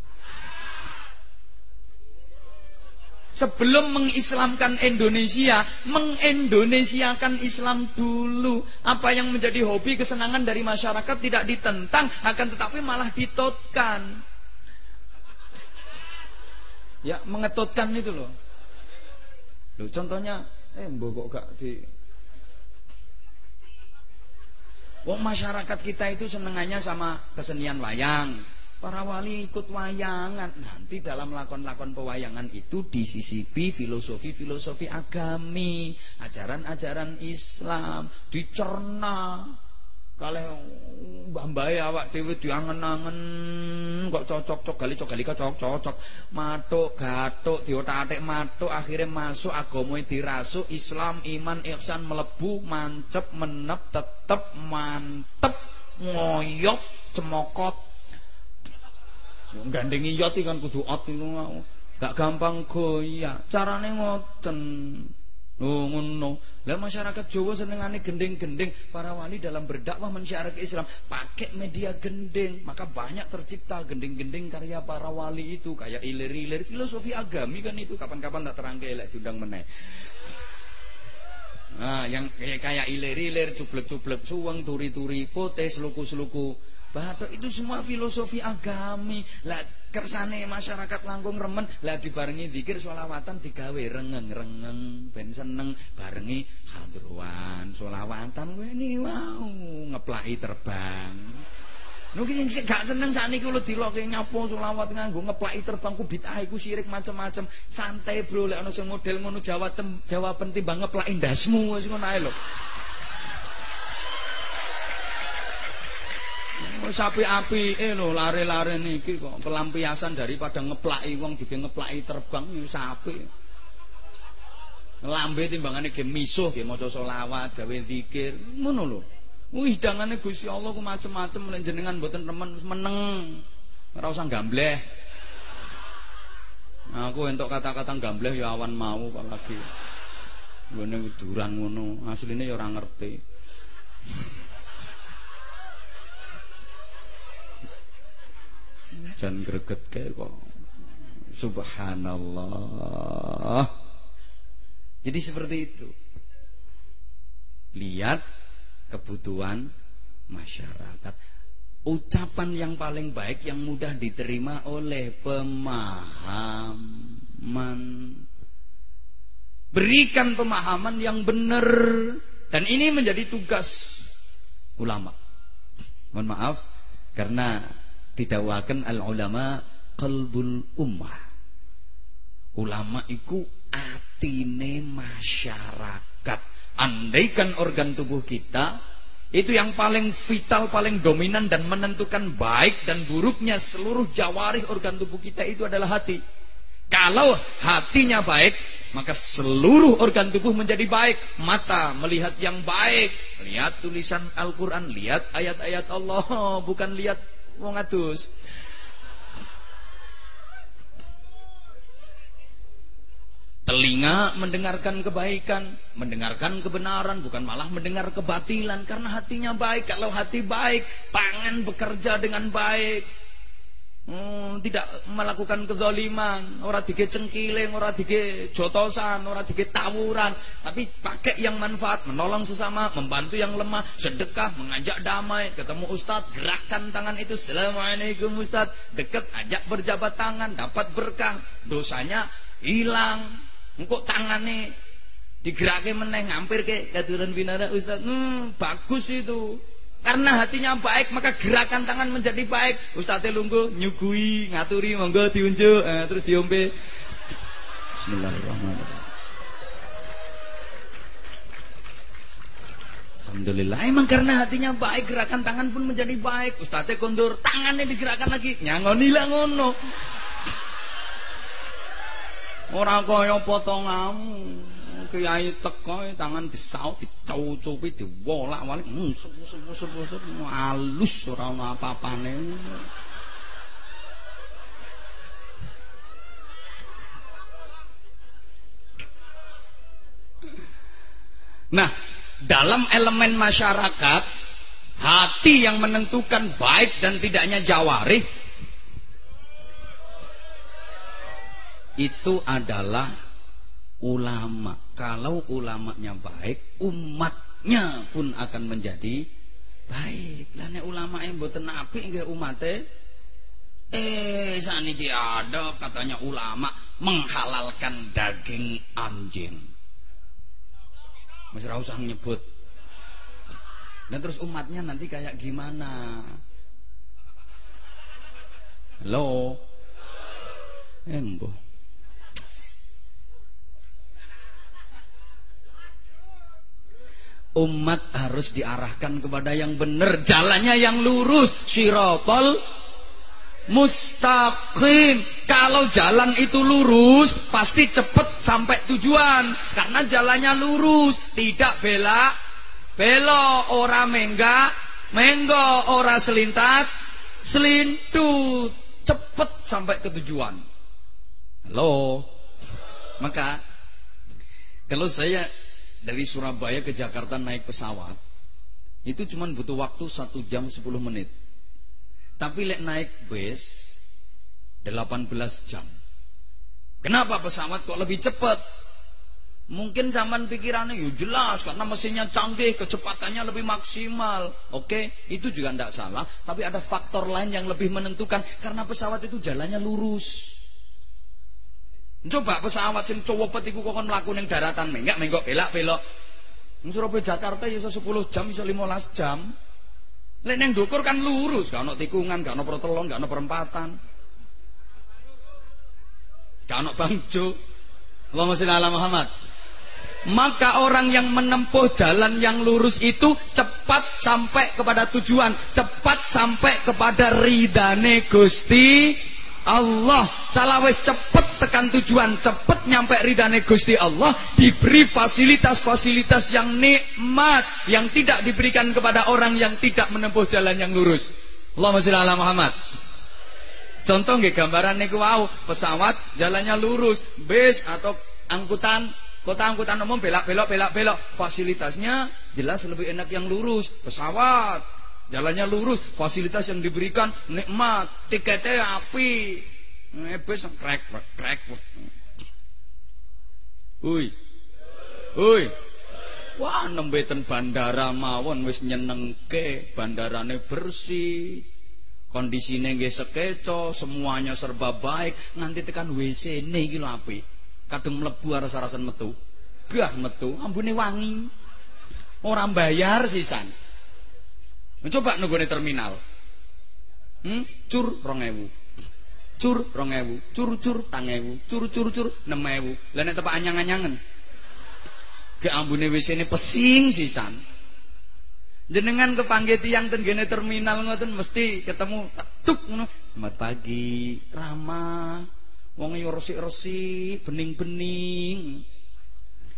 Sebelum mengislamkan Indonesia, mengendonesiakan Islam dulu. Apa yang menjadi hobi kesenangan dari masyarakat tidak ditentang, akan tetapi malah ditotkan. Ya, mengetotkan itu loh. Loh, contohnya, eh, mbok kok gak di Wong masyarakat kita itu senengannya sama kesenian wayang. Para wali ikut wayangan. Nanti dalam lakon-lakon pewayangan itu disisipi filosofi-filosofi agami, ajaran-ajaran Islam, dicerna. Kalau mbah awak dhewe diangen-angen kok cocok-cocok kali cocok kok cocok-cocok matuk gatuk diotak-atik matuk akhirnya masuk agama dirasuk Islam iman ihsan melebu mancep menep tetep mantep ngoyok cemokot gandengi yot kan kudu ot iku gak gampang goyah carane ngoten Oh ngono. Lah masyarakat Jawa senengane gending-gending. Para wali dalam berdakwah ke Islam pakai media gending. Maka banyak tercipta gending-gending karya para wali itu kayak ilir-ilir filosofi agami kan itu kapan-kapan tak terangke lek diundang meneh. Nah, yang kayak ilir-ilir, cublek-cublek suweng, turi-turi, potes, seluku-seluku Batok itu semua filosofi agami. Lah kersane masyarakat langkung remen, lah dibarengi zikir sholawatan digawe rengeng-rengeng ben seneng barengi hadruan sholawatan weni wow ngeplaki terbang. Nuki sing gak seneng sakniki lho diloke nyapo selawat nganggo ngeplaki terbang ku bid'ah iku syirik macam-macam. Santai bro lek ana sing model ngono Jawa tem, Jawa timbang ngeplaki ndasmu wis ngono ae lho. Wis api-api eh lho lare-lare niki kok pelampiasan daripada ngeplaki wong bikin ngeplaki terbang wis apik. Lambe timbangane ge misuh ge maca selawat, gawe zikir, ngono lho. Wih hidangane Gusti Allah ku macem-macem lek jenengan mboten remen meneng. Ora usah gambleh. Aku entuk kata-kata gambleh ya awan mau kok lagi. Ngene duran ngono, asline ya ora ngerti. Jan greget kae kok. Subhanallah. Jadi seperti itu. Lihat kebutuhan masyarakat. Ucapan yang paling baik yang mudah diterima oleh pemahaman. Berikan pemahaman yang benar dan ini menjadi tugas ulama. Mohon maaf karena didakwakan al ulama qalbul ummah ulama iku atine masyarakat andaikan organ tubuh kita itu yang paling vital, paling dominan dan menentukan baik dan buruknya seluruh jawarih organ tubuh kita itu adalah hati. Kalau hatinya baik, maka seluruh organ tubuh menjadi baik. Mata melihat yang baik, lihat tulisan Al-Quran, lihat ayat-ayat Allah, bukan lihat wong adus. Telinga mendengarkan kebaikan, mendengarkan kebenaran, bukan malah mendengar kebatilan karena hatinya baik. Kalau hati baik, tangan bekerja dengan baik. Hmm, tidak melakukan kezaliman, ora dige cengkiling, ora dige jotosan, ora dige tawuran, tapi pakai yang manfaat, menolong sesama, membantu yang lemah, sedekah, mengajak damai, ketemu ustadz, gerakan tangan itu, Assalamualaikum ustadz, deket, ajak berjabat tangan, dapat berkah, dosanya hilang, engkau tangannya digerakkan meneng, ngampir ke katuran binara ustadz, hmm, bagus itu, karena hatinya baik maka gerakan tangan menjadi baik. Ustaz lunggu nyugui, ngaturi, monggo diunjuk, eh, terus diombe. Bismillahirrahmanirrahim. Alhamdulillah. Emang karena hatinya baik, gerakan tangan pun menjadi baik. Ustaznya kondur, tangannya digerakkan lagi. Nyangoni lah ngono. Orang kaya potonganmu kiai teko tangan disaut dicaucupi diwolak-walik musuh-musuh halus ora ono apa-apane. Nah, dalam elemen masyarakat hati yang menentukan baik dan tidaknya jawarih itu adalah ulama. Kalau ulamanya baik, umatnya pun akan menjadi baik. Lah nek ulama yang mboten apik nggih umate eh saniki ada katanya ulama menghalalkan daging anjing. Masih usah nyebut. Dan terus umatnya nanti kayak gimana? Halo? Embo. Umat harus diarahkan kepada yang benar, jalannya yang lurus, sirotol mustaqim. Kalau jalan itu lurus, pasti cepat sampai tujuan. Karena jalannya lurus, tidak belak, belok, ora mengga, menggo, ora selintat, selintut. Cepat sampai ke tujuan. Halo. Maka kalau saya dari Surabaya ke Jakarta naik pesawat itu cuma butuh waktu satu jam 10 menit. Tapi lek naik bus 18 jam. Kenapa pesawat kok lebih cepat? Mungkin zaman pikirannya ya jelas karena mesinnya canggih, kecepatannya lebih maksimal. Oke, itu juga tidak salah, tapi ada faktor lain yang lebih menentukan karena pesawat itu jalannya lurus. Coba pesawat sing cowopet iku kok mlaku ning daratan menggak menggok belak-belok. Ning Surabaya Jakarta ya iso 10 jam, iso 15 jam. Lek ning ndukur kan lurus, gak ono tikungan, gak ono protelon, gak ono perempatan. Gak ono bangjo. Allahumma sholli ala Muhammad. Maka orang yang menempuh jalan yang lurus itu cepat sampai kepada tujuan, cepat sampai kepada ridane Gusti Allah salah wis cepet tekan tujuan cepet nyampe ridane Gusti Allah diberi fasilitas-fasilitas yang nikmat yang tidak diberikan kepada orang yang tidak menempuh jalan yang lurus. Allahumma sholli ala Muhammad. Contoh nggih gambaran niku wau pesawat jalannya lurus bis atau angkutan kota angkutan umum belak-belok belak-belok. Fasilitasnya jelas lebih enak yang lurus. Pesawat Jalannya lurus, fasilitas yang diberikan nikmat, tiketnya api. Nebes krek krek. Ui. Ui. Wah, nembeten bandara mawon wis nyenengke, bandarane bersih. Kondisine nggih sekeco, semuanya serba baik, nanti tekan WC-ne iki lho. Kadung mlebu rasa-rasan metu. Gah metu, ambune wangi. Orang bayar sisan. Coba nunggone terminal. Hmm? Cur 2000. Cur 2000, cur-cur tangewu, cur-cur-cur 6000. Lah nek tepak anyang-anyangen. Ke ambune WC ini pesing sisan. Jenengan kepanggih tiyang ten gene terminal ngoten mesti ketemu tuk ngono. Selamat pagi, ramah. Wong yo resik-resik, bening-bening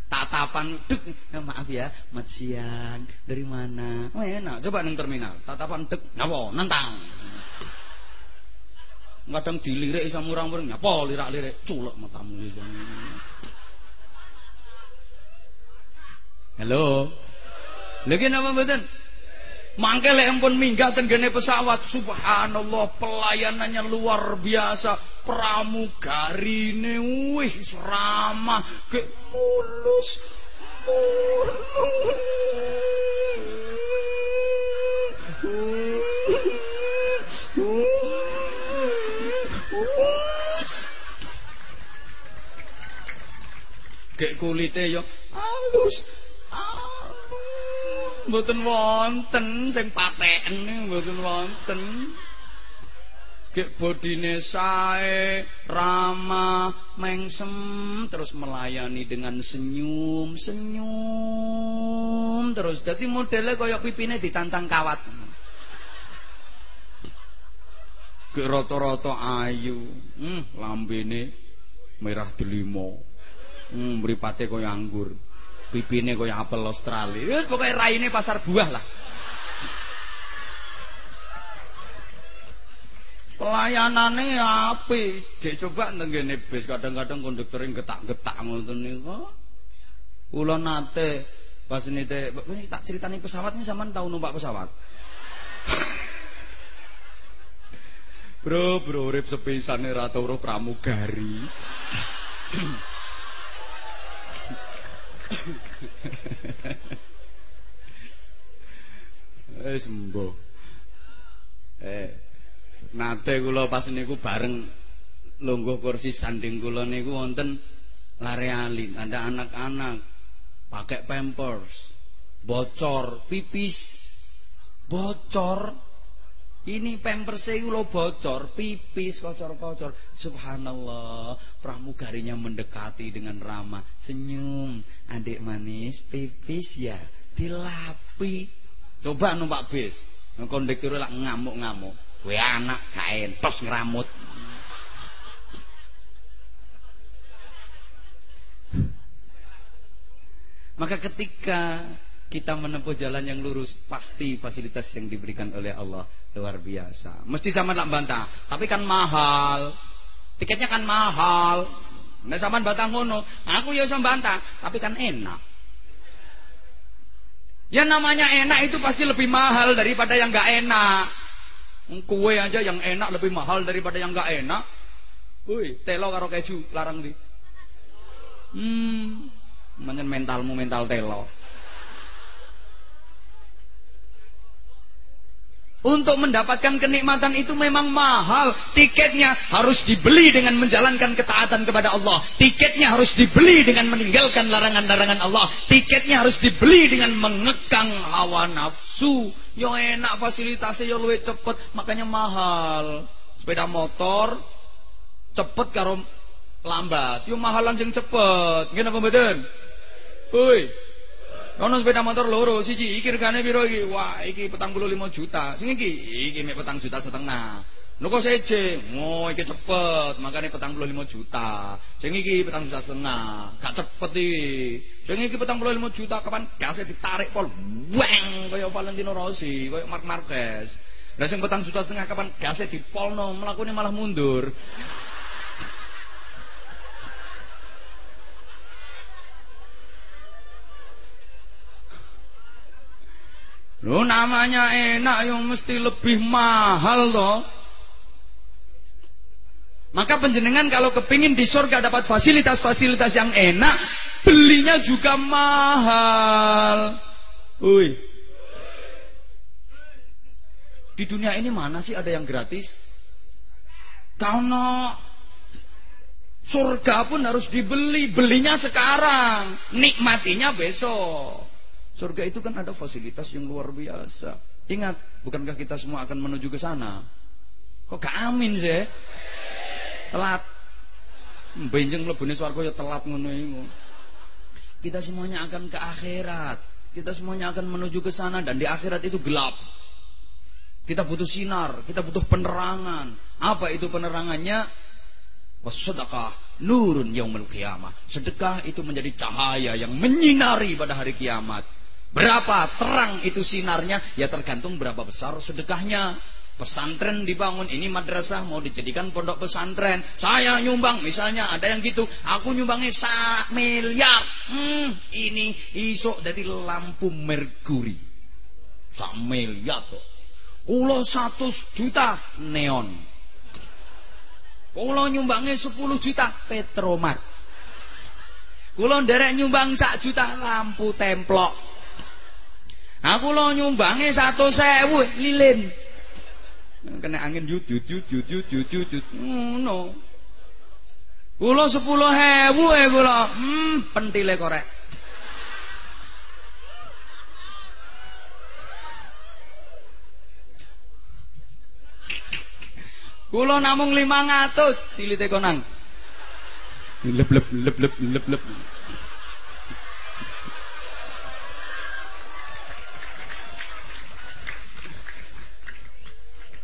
tatapan dek. Ya, maaf ya. Mat siang dari mana? Oh enak. Coba neng terminal. Tatapan dek. Napa nentang. Kadang dilirik sama murang-murang. Nyapa lirak-lirik? Culek matamu halo? Lagi nama mboten Mangke lek ampun minggat ten pesawat subhanallah pelayanannya luar biasa. Pramugarine wih ramah ke mulus Kek kulite yo halus mboten wonten sing paten mboten wonten. Gek bodine sae ramah mengsem terus melayani dengan senyum senyum terus. Dadi modele kaya pipine dicancang kawat. Gek rata-rata ayu hmm lambene merah delimo hmm mripate kaya anggur Pipine kaya apel Australia. Wis pokoke raine pasar buah lah. Pelayanane api. Dek coba nenggene bis kadang-kadang konduktor getak-getak ngoten niku. Kula nate pas nite tak ceritani pesawatnya sampean tahu numpak pesawat. bro, bro urip sepisane ra tau pramugari. Eh, Wis mbuh. Eh nate kula pas niku bareng lungguh kursi sanding kula niku wonten lare alim, ada anak-anak pakai pampers, bocor, pipis, bocor ini pampers saya lo bocor, pipis, kocor-kocor. Subhanallah, pramugarinya mendekati dengan ramah. Senyum, adik manis, pipis ya, dilapi. Coba numpak bis, kondektur lah ngamuk-ngamuk. Gue anak kain, tos ngeramut. Maka ketika kita menempuh jalan yang lurus, pasti fasilitas yang diberikan oleh Allah luar biasa. Mesti sama tak bantah, tapi kan mahal. Tiketnya kan mahal. Nek sama bantah ngono, aku ya sama bantah, tapi kan enak. Ya namanya enak itu pasti lebih mahal daripada yang gak enak. Kue aja yang enak lebih mahal daripada yang gak enak. Woi, telo karo keju larang di. Hmm, mentalmu mental telo. Untuk mendapatkan kenikmatan itu memang mahal. Tiketnya harus dibeli dengan menjalankan ketaatan kepada Allah. Tiketnya harus dibeli dengan meninggalkan larangan-larangan Allah. Tiketnya harus dibeli dengan mengekang hawa nafsu. Yang enak fasilitasnya yang lebih cepet, makanya mahal. Sepeda motor cepet karo lambat. Yo mahal langsung cepet. Gimana kompeten? Woi, Ono sepeda motor loro, siji iki regane piro iki? Wah, iki 45 juta. Sing iki iki mek petang juta setengah. Lho kok seje? Oh, iki cepet, makane 45 juta. Sing iki petang juta setengah. Gak cepet iki. Sing iki 45 juta kapan gasnya ditarik pol. Weng kaya Valentino Rossi, kaya Mark Marquez. Lah sing petang juta setengah kapan gasnya dipolno, mlakune malah mundur. Lo namanya enak yang mesti lebih mahal toh. Maka penjenengan kalau kepingin di surga dapat fasilitas-fasilitas yang enak, belinya juga mahal. Ui. Di dunia ini mana sih ada yang gratis? Karena surga pun harus dibeli, belinya sekarang, nikmatinya besok. Surga itu kan ada fasilitas yang luar biasa. Ingat, bukankah kita semua akan menuju ke sana? Kok gak amin sih? Telat. Benjeng lebune swarga ya telat ngono Kita semuanya akan ke akhirat. Kita semuanya akan menuju ke sana dan di akhirat itu gelap. Kita butuh sinar, kita butuh penerangan. Apa itu penerangannya? Wasadaqah nurun yaumul qiyamah. Sedekah itu menjadi cahaya yang menyinari pada hari kiamat. Berapa terang itu sinarnya? Ya tergantung berapa besar sedekahnya. Pesantren dibangun, ini madrasah mau dijadikan pondok pesantren. Saya nyumbang, misalnya ada yang gitu. Aku nyumbangnya sak miliar. Hmm, ini iso dari lampu merkuri. Sak miliar tuh. Kulo satu juta neon. Kulo nyumbangnya sepuluh juta petromat. Kulo nderek nyumbang sak juta lampu templok. Aku lo nyumbangi satu sewu lilin. Kena angin yut yut yut yut yut yut yut yut. No. Kulo sepuluh hewu eh kulo. Hmm, pentile korek. Kulo namung lima ngatus silite konang. Lep lep lep lep lep lep.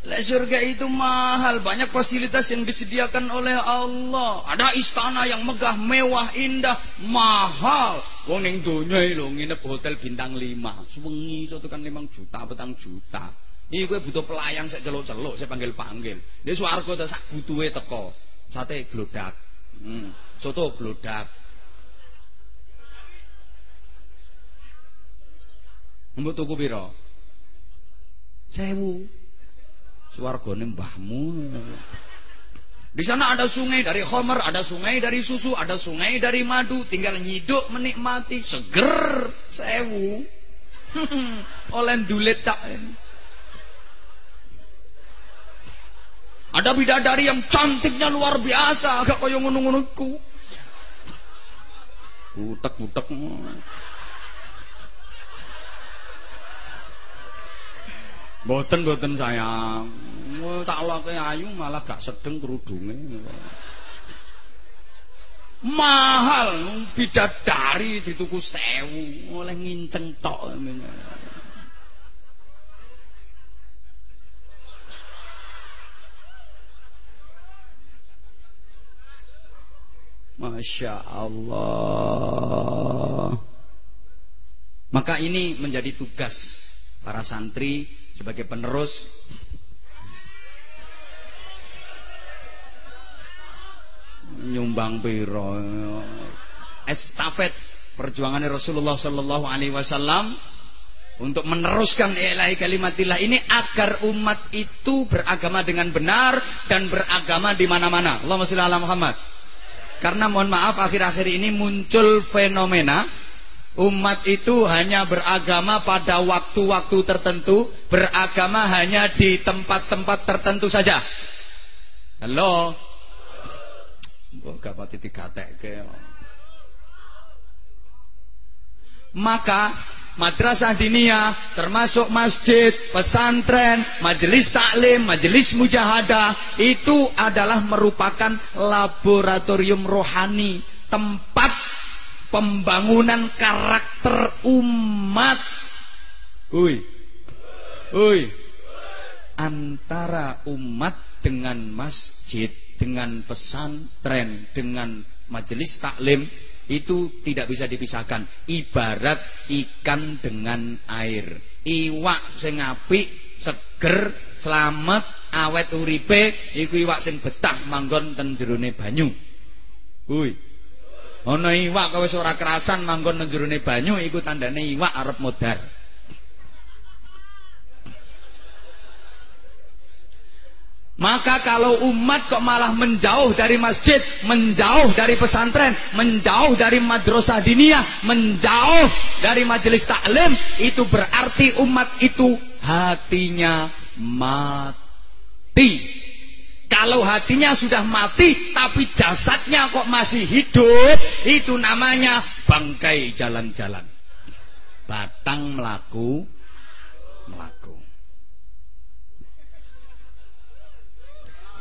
Lah surga itu mahal, banyak fasilitas yang disediakan oleh Allah. Ada istana yang megah, mewah, indah, mahal. Wong ning donya lho nginep hotel bintang 5. Suwengi iso kan 5 juta, petang juta. Iki kowe butuh pelayan sak celuk-celuk, sak panggil-panggil. Nek swarga ta sak butuhe teko. Sate glodak. Hmm. Soto glodak. Mbok tuku pira? 1000. Suwargane mbahmu. Di sana ada sungai dari homer, ada sungai dari susu, ada sungai dari madu. Tinggal nyiduk menikmati. Seger. Sewu. Oleh dulet tak. Ada bidadari yang cantiknya luar biasa. Agak kayak ngunung-ngunungku. Butek-butek. Boten boten sayang. Tak loke ayu malah gak sedeng kerudunge. Mahal bidadari dituku sewu oleh nginceng tok. Masya Allah. Maka ini menjadi tugas para santri sebagai penerus nyumbang piro estafet perjuangan Rasulullah Shallallahu Alaihi Wasallam untuk meneruskan ilahi kalimatillah ini agar umat itu beragama dengan benar dan beragama di mana-mana. Allahumma sholli ala Muhammad. Karena mohon maaf akhir-akhir ini muncul fenomena umat itu hanya beragama pada waktu-waktu tertentu, beragama hanya di tempat-tempat tertentu saja. Halo. Maka madrasah diniyah termasuk masjid, pesantren, majelis taklim, majelis mujahadah itu adalah merupakan laboratorium rohani, tempat pembangunan karakter umat. Ui. Ui. Antara umat dengan masjid, dengan pesantren, dengan majelis taklim itu tidak bisa dipisahkan ibarat ikan dengan air iwak sing apik seger selamat awet uripe iku iwak sing betah manggon ten jerone banyu Hui ana iwak kowe ora kerasan manggon jerone banyu iku tandane iwak arep modar Maka kalau umat kok malah menjauh dari masjid, menjauh dari pesantren, menjauh dari madrasah diniyah, menjauh dari majelis taklim, itu berarti umat itu hatinya mati. Kalau hatinya sudah mati tapi jasadnya kok masih hidup, itu namanya bangkai jalan-jalan. Batang melaku melaku.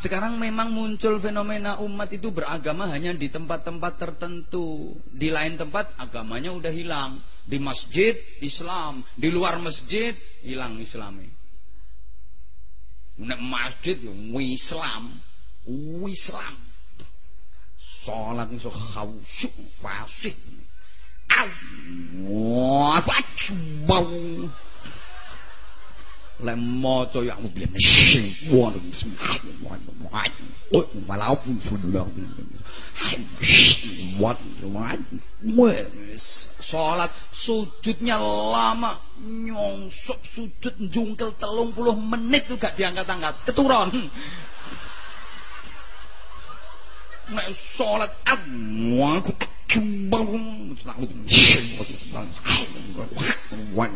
Sekarang memang muncul fenomena umat itu beragama hanya di tempat-tempat tertentu. Di lain tempat agamanya udah hilang. Di masjid Islam, di luar masjid hilang Islami. Nek masjid yo Islam, Islam. Salat iso khusyuk fasih. Allahu akbar lek maca ya mublim syaitan bismillahirrahmanirrahim walaupun sudah sujudnya lama nyongsop sujud jungkel telung puluh menit tuh gak diangkat-angkat keturun nek salat aku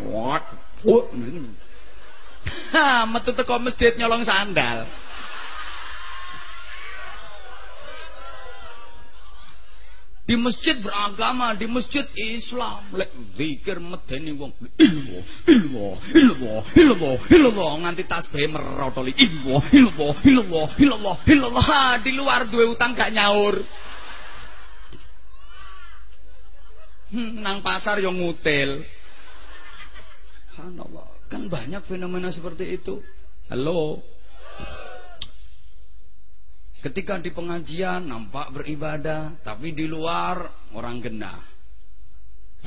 What? Metu teko masjid nyolong sandal. Di masjid beragama, di masjid Islam. Lek zikir medeni wong ilmu, ilmu, ilmu, ilmu, ilmu nganti tasbih merotoli ilmu, ilmu, ilmu, ilmu, ilmu. Di luar dua utang gak nyaur. Hmm, nang pasar yang ngutil. Subhanallah. Kan banyak fenomena seperti itu. Halo. Ketika di pengajian nampak beribadah, tapi di luar orang genah.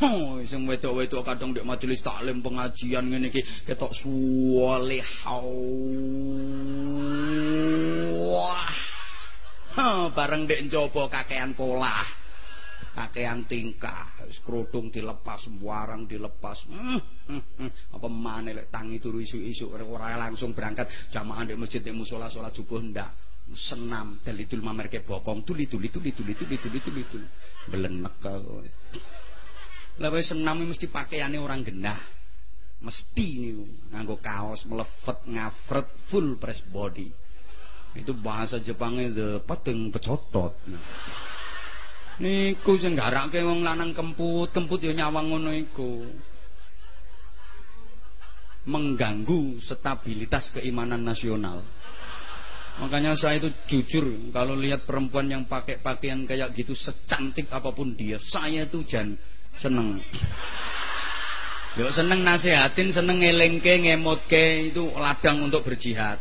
Oh, sing wedok-wedok kadang di majelis taklim pengajian ngene iki ketok salehau. Wah. Ha, bareng dek njaba kakean pola. Kakean tingkah, kerudung dilepas, sembarang dilepas. Hmm. Apa mana lek tangi turu isu-isu ora langsung berangkat jamaah di masjid di musola salat subuh ndak. Senam dalidul mamerke bokong tuli tuli tuli tuli tuli tuli tuli tuli. Belenek kowe. Lah senam mesti pakaiane orang genah. Mesti niku nganggo kaos melevet ngafret full press body. Itu bahasa Jepangnya the peteng pecotot. Nah. Niku sing garake wong lanang kemput, kemput ya nyawang ngono iku. Mengganggu stabilitas keimanan nasional. Makanya saya itu jujur kalau lihat perempuan yang pakai pakaian kayak gitu secantik apa pun dia, saya tuh jangan seneng. Yo seneng nasihatin, seneng ngelengke, ngemotke itu ladang untuk berjihad.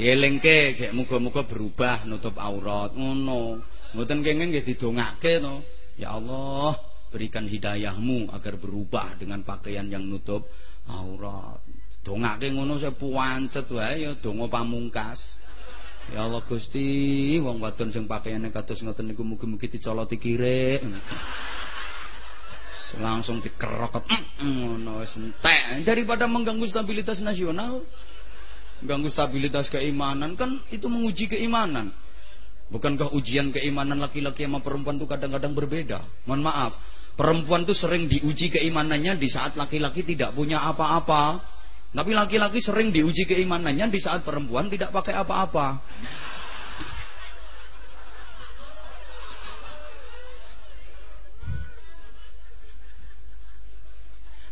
Dielengke kayak muga-muga berubah nutup aurat ngono. Ngoten kenging nggih didongake to. Ya Allah, berikan hidayahmu agar berubah dengan pakaian yang nutup aurat. Dongake ngono saya puancet wae ya donga pamungkas. Ya Allah Gusti, wong wadon sing pakaiane kados ngoten niku mugi-mugi dicoloti langsung dikeroket ngono wis entek daripada mengganggu stabilitas nasional ganggu stabilitas keimanan kan itu menguji keimanan bukankah ujian keimanan laki-laki sama perempuan itu kadang-kadang berbeda mohon maaf perempuan tuh sering diuji keimanannya di saat laki-laki tidak punya apa-apa tapi laki-laki sering diuji keimanannya di saat perempuan tidak pakai apa-apa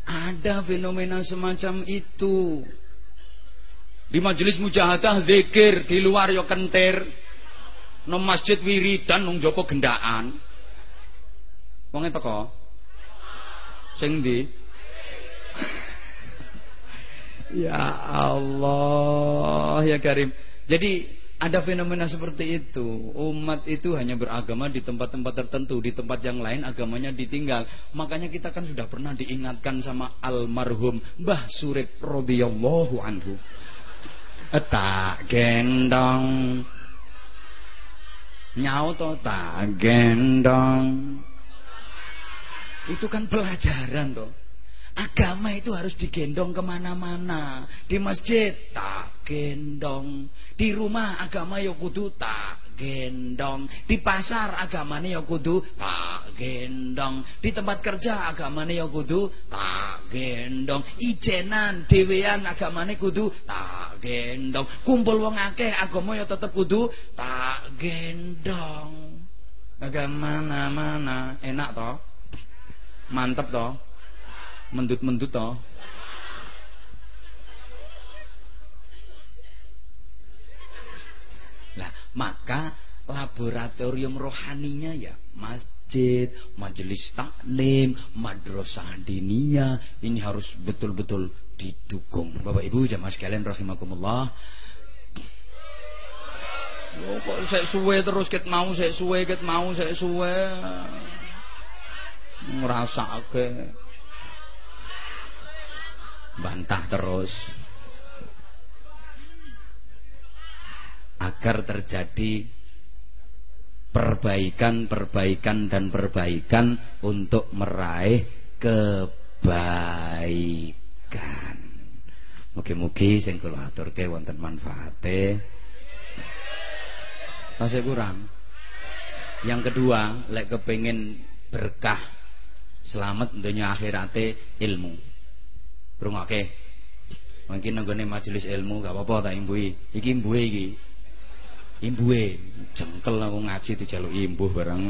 Ada fenomena semacam itu. Di majelis mujahadah zikir, di luar yo kentir. No masjid wiridan nung joko gendaan. Wong teko. Sing ndi? ya Allah, ya Karim. Jadi ada fenomena seperti itu. Umat itu hanya beragama di tempat-tempat tertentu, di tempat yang lain agamanya ditinggal. Makanya kita kan sudah pernah diingatkan sama almarhum Mbah Surip radhiyallahu anhu. Tak gendong. Nyauto tak gendong. Itu kan pelajaran toh. Agama itu harus digendong ke mana-mana. Di masjid tak gendong. Di rumah agama ya kudu tak gendong. Di pasar agamane ya kudu tak gendong. Di tempat kerja agamane ya kudu tak gendong. Ijenan dewean agamane kudu tak gendong. Kumpul wong akeh agama ya tetep kudu tak gendong. Agama mana-mana enak toh? Mantep toh? mendut-mendut toh. Nah, maka laboratorium rohaninya ya masjid, majelis taklim, madrasah dinia ini harus betul-betul didukung. Bapak Ibu jamaah sekalian rahimakumullah. Oh, kok saya suwe terus ket mau saya suwe ket mau saya suwe. Ngrasake bantah terus agar terjadi perbaikan-perbaikan dan perbaikan untuk meraih kebaikan. Mugi-mugi sing kula aturke wonten manfaate. Masih kurang. Yang kedua, lek kepengin berkah selamat dunia akhirate ilmu. Rungokke. Mungkin nenggone majelis ilmu gak apa-apa tak imbui. Iki imbuhe iki. Imbuhe. Jengkel aku ngaji dijaluk imbuh barang.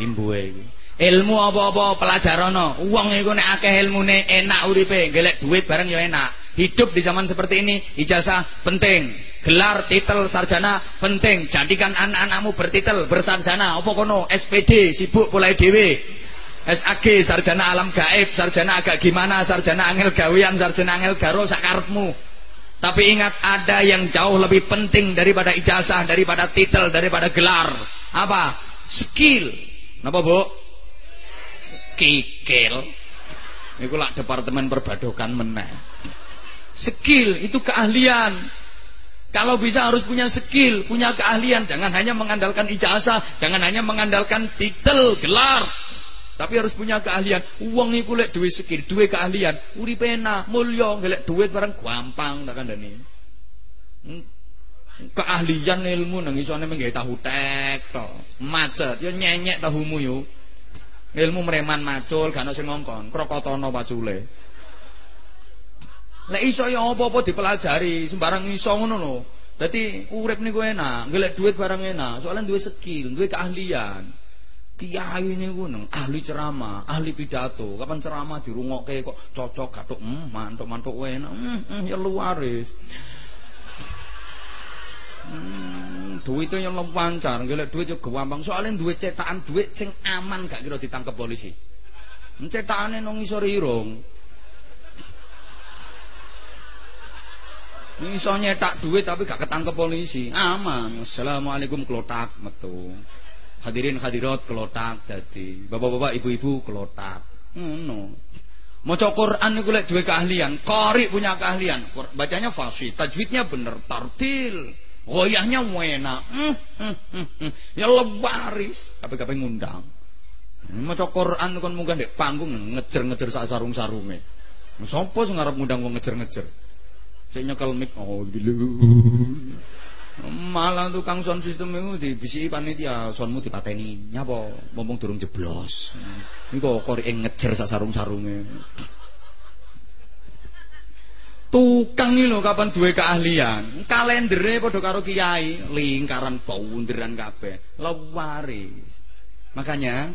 Imbuhe iki. Ilmu apa-apa pelajarana. Wong iku nek akeh ilmune enak uripe, golek duit bareng ya enak. Hidup di zaman seperti ini ijazah penting. Gelar titel sarjana penting. Jadikan anak-anakmu bertitel bersarjana. Apa kono SPD sibuk mulai dhewe. SAG sarjana alam gaib, sarjana agak gimana, sarjana angel gawian, sarjana angel garo sakarepmu. Tapi ingat ada yang jauh lebih penting daripada ijazah, daripada titel, daripada gelar. Apa? Skill. Napa, Bu? Kikil. Niku lak departemen perbadokan meneh. Skill itu keahlian. Kalau bisa harus punya skill, punya keahlian. Jangan hanya mengandalkan ijazah, jangan hanya mengandalkan titel, gelar. Tapi harus punya keahlian. Uang iku lek duwe skill, duwe keahlian, uripe enak, mulya, golek duit barang gampang tak kandhani. Hmm. Keahlian ilmu nang isone menggawe tahu tek. Macet, yo nyenyek tahumu yo. Ilmu mereman macul, gak ono sing ngongkon, krokotono pacule. Lek iso ya apa-apa dipelajari, sembarang iso ngono lho. Dadi urip niku enak, golek duit barang enak, soalnya duwe skill, duwe keahlian. Kiai niku neng ahli ceramah, ahli pidato. Kapan ceramah dirungokke kok cocok gatuk, hmm, mantuk-mantuk enak, hmm, hmm, ya luaris. Hmm, duitnya yang lancar, golek duit yo gampang. Soalnya duit cetakan duit sing aman gak kira ditangkap polisi. Cetakane nang ngisor irung. Iso nyetak duit tapi gak ketangkep polisi. Aman. Assalamualaikum kelotak metu. Hadirin hadirat kelotak dadi. Bapak-bapak, ibu-ibu kelotak. Ngono. Maca Quran niku lek duwe keahlian, qari punya keahlian. Bacanya fasih, tajwidnya bener, tartil. Goyahnya wena. Hmm, hmm, hmm, hmm. Ya lebaris, tapi kape ngundang. Maca Quran kon munggah ndek panggung ngejer-ngejer sak sarung-sarunge. Sopo sing ngarep ngundang wong ngejer-ngejer? Sing nyekel mic oh gitu. Malah tukang sound system itu dibisiki panitia, soundmu dipateni. Nyapa? Mumpung durung jeblos. Niku kok ngejer sak sarung-sarunge. Tukang iki lho kapan duwe keahlian. Kalendere padha karo kiai, lingkaran bunderan kabeh. Lewaris. Makanya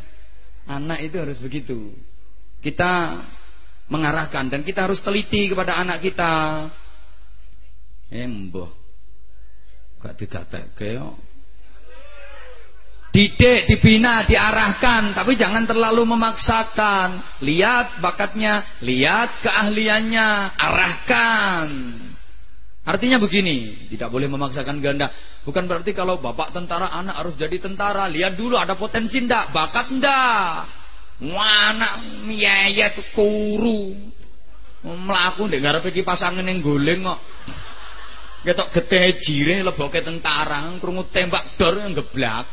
anak itu harus begitu. Kita mengarahkan dan kita harus teliti kepada anak kita. Emboh. Gak digatekke. Didik, dibina, diarahkan, tapi jangan terlalu memaksakan. Lihat bakatnya, lihat keahliannya, arahkan. Artinya begini, tidak boleh memaksakan ganda. Bukan berarti kalau bapak tentara, anak harus jadi tentara. Lihat dulu ada potensi ndak, bakat ndak. Wana miyayat kuru. Melaku ndek ngarepe pasangan yang goleng kok. Ketok getih jire leboke tentara, krungu tembak dor yang geblak.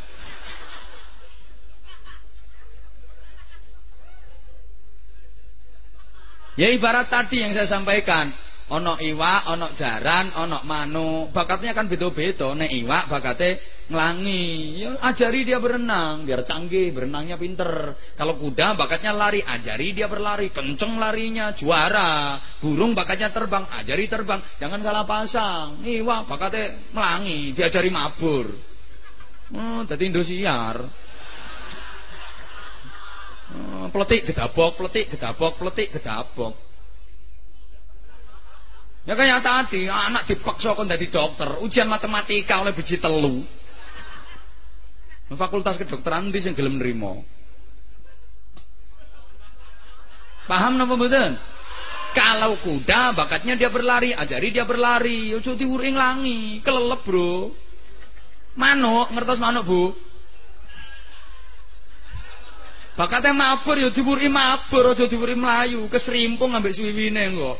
Ya ibarat tadi yang saya sampaikan, ono iwak, ono jaran, ono manu. Bakatnya kan beda-beda. Nek iwak bakatnya nglangi. Ya ajari dia berenang biar canggih, berenangnya pinter. Kalau kuda bakatnya lari, ajari dia berlari, kenceng larinya, juara. Burung bakatnya terbang, ajari terbang. Jangan salah pasang. Iwak bakatnya melangi, diajari mabur. Oh, jadi Indosiar. Oh, peletik gedabok, peletik gedabok, peletik gedabok. Ya kayak tadi, anak dipaksa kon jadi dokter, ujian matematika oleh biji telu. Fakultas kedokteran di sing gelem nrimo. Paham napa mboten? Kalau kuda bakatnya dia berlari, ajari dia berlari, ojo diuring langi, kelelep, Bro. Manuk, ngertos manuk, Bu? Bakatnya mabur ya diwuri mabur, aja diwuri melayu, keserimpung ambek suwiwine kok.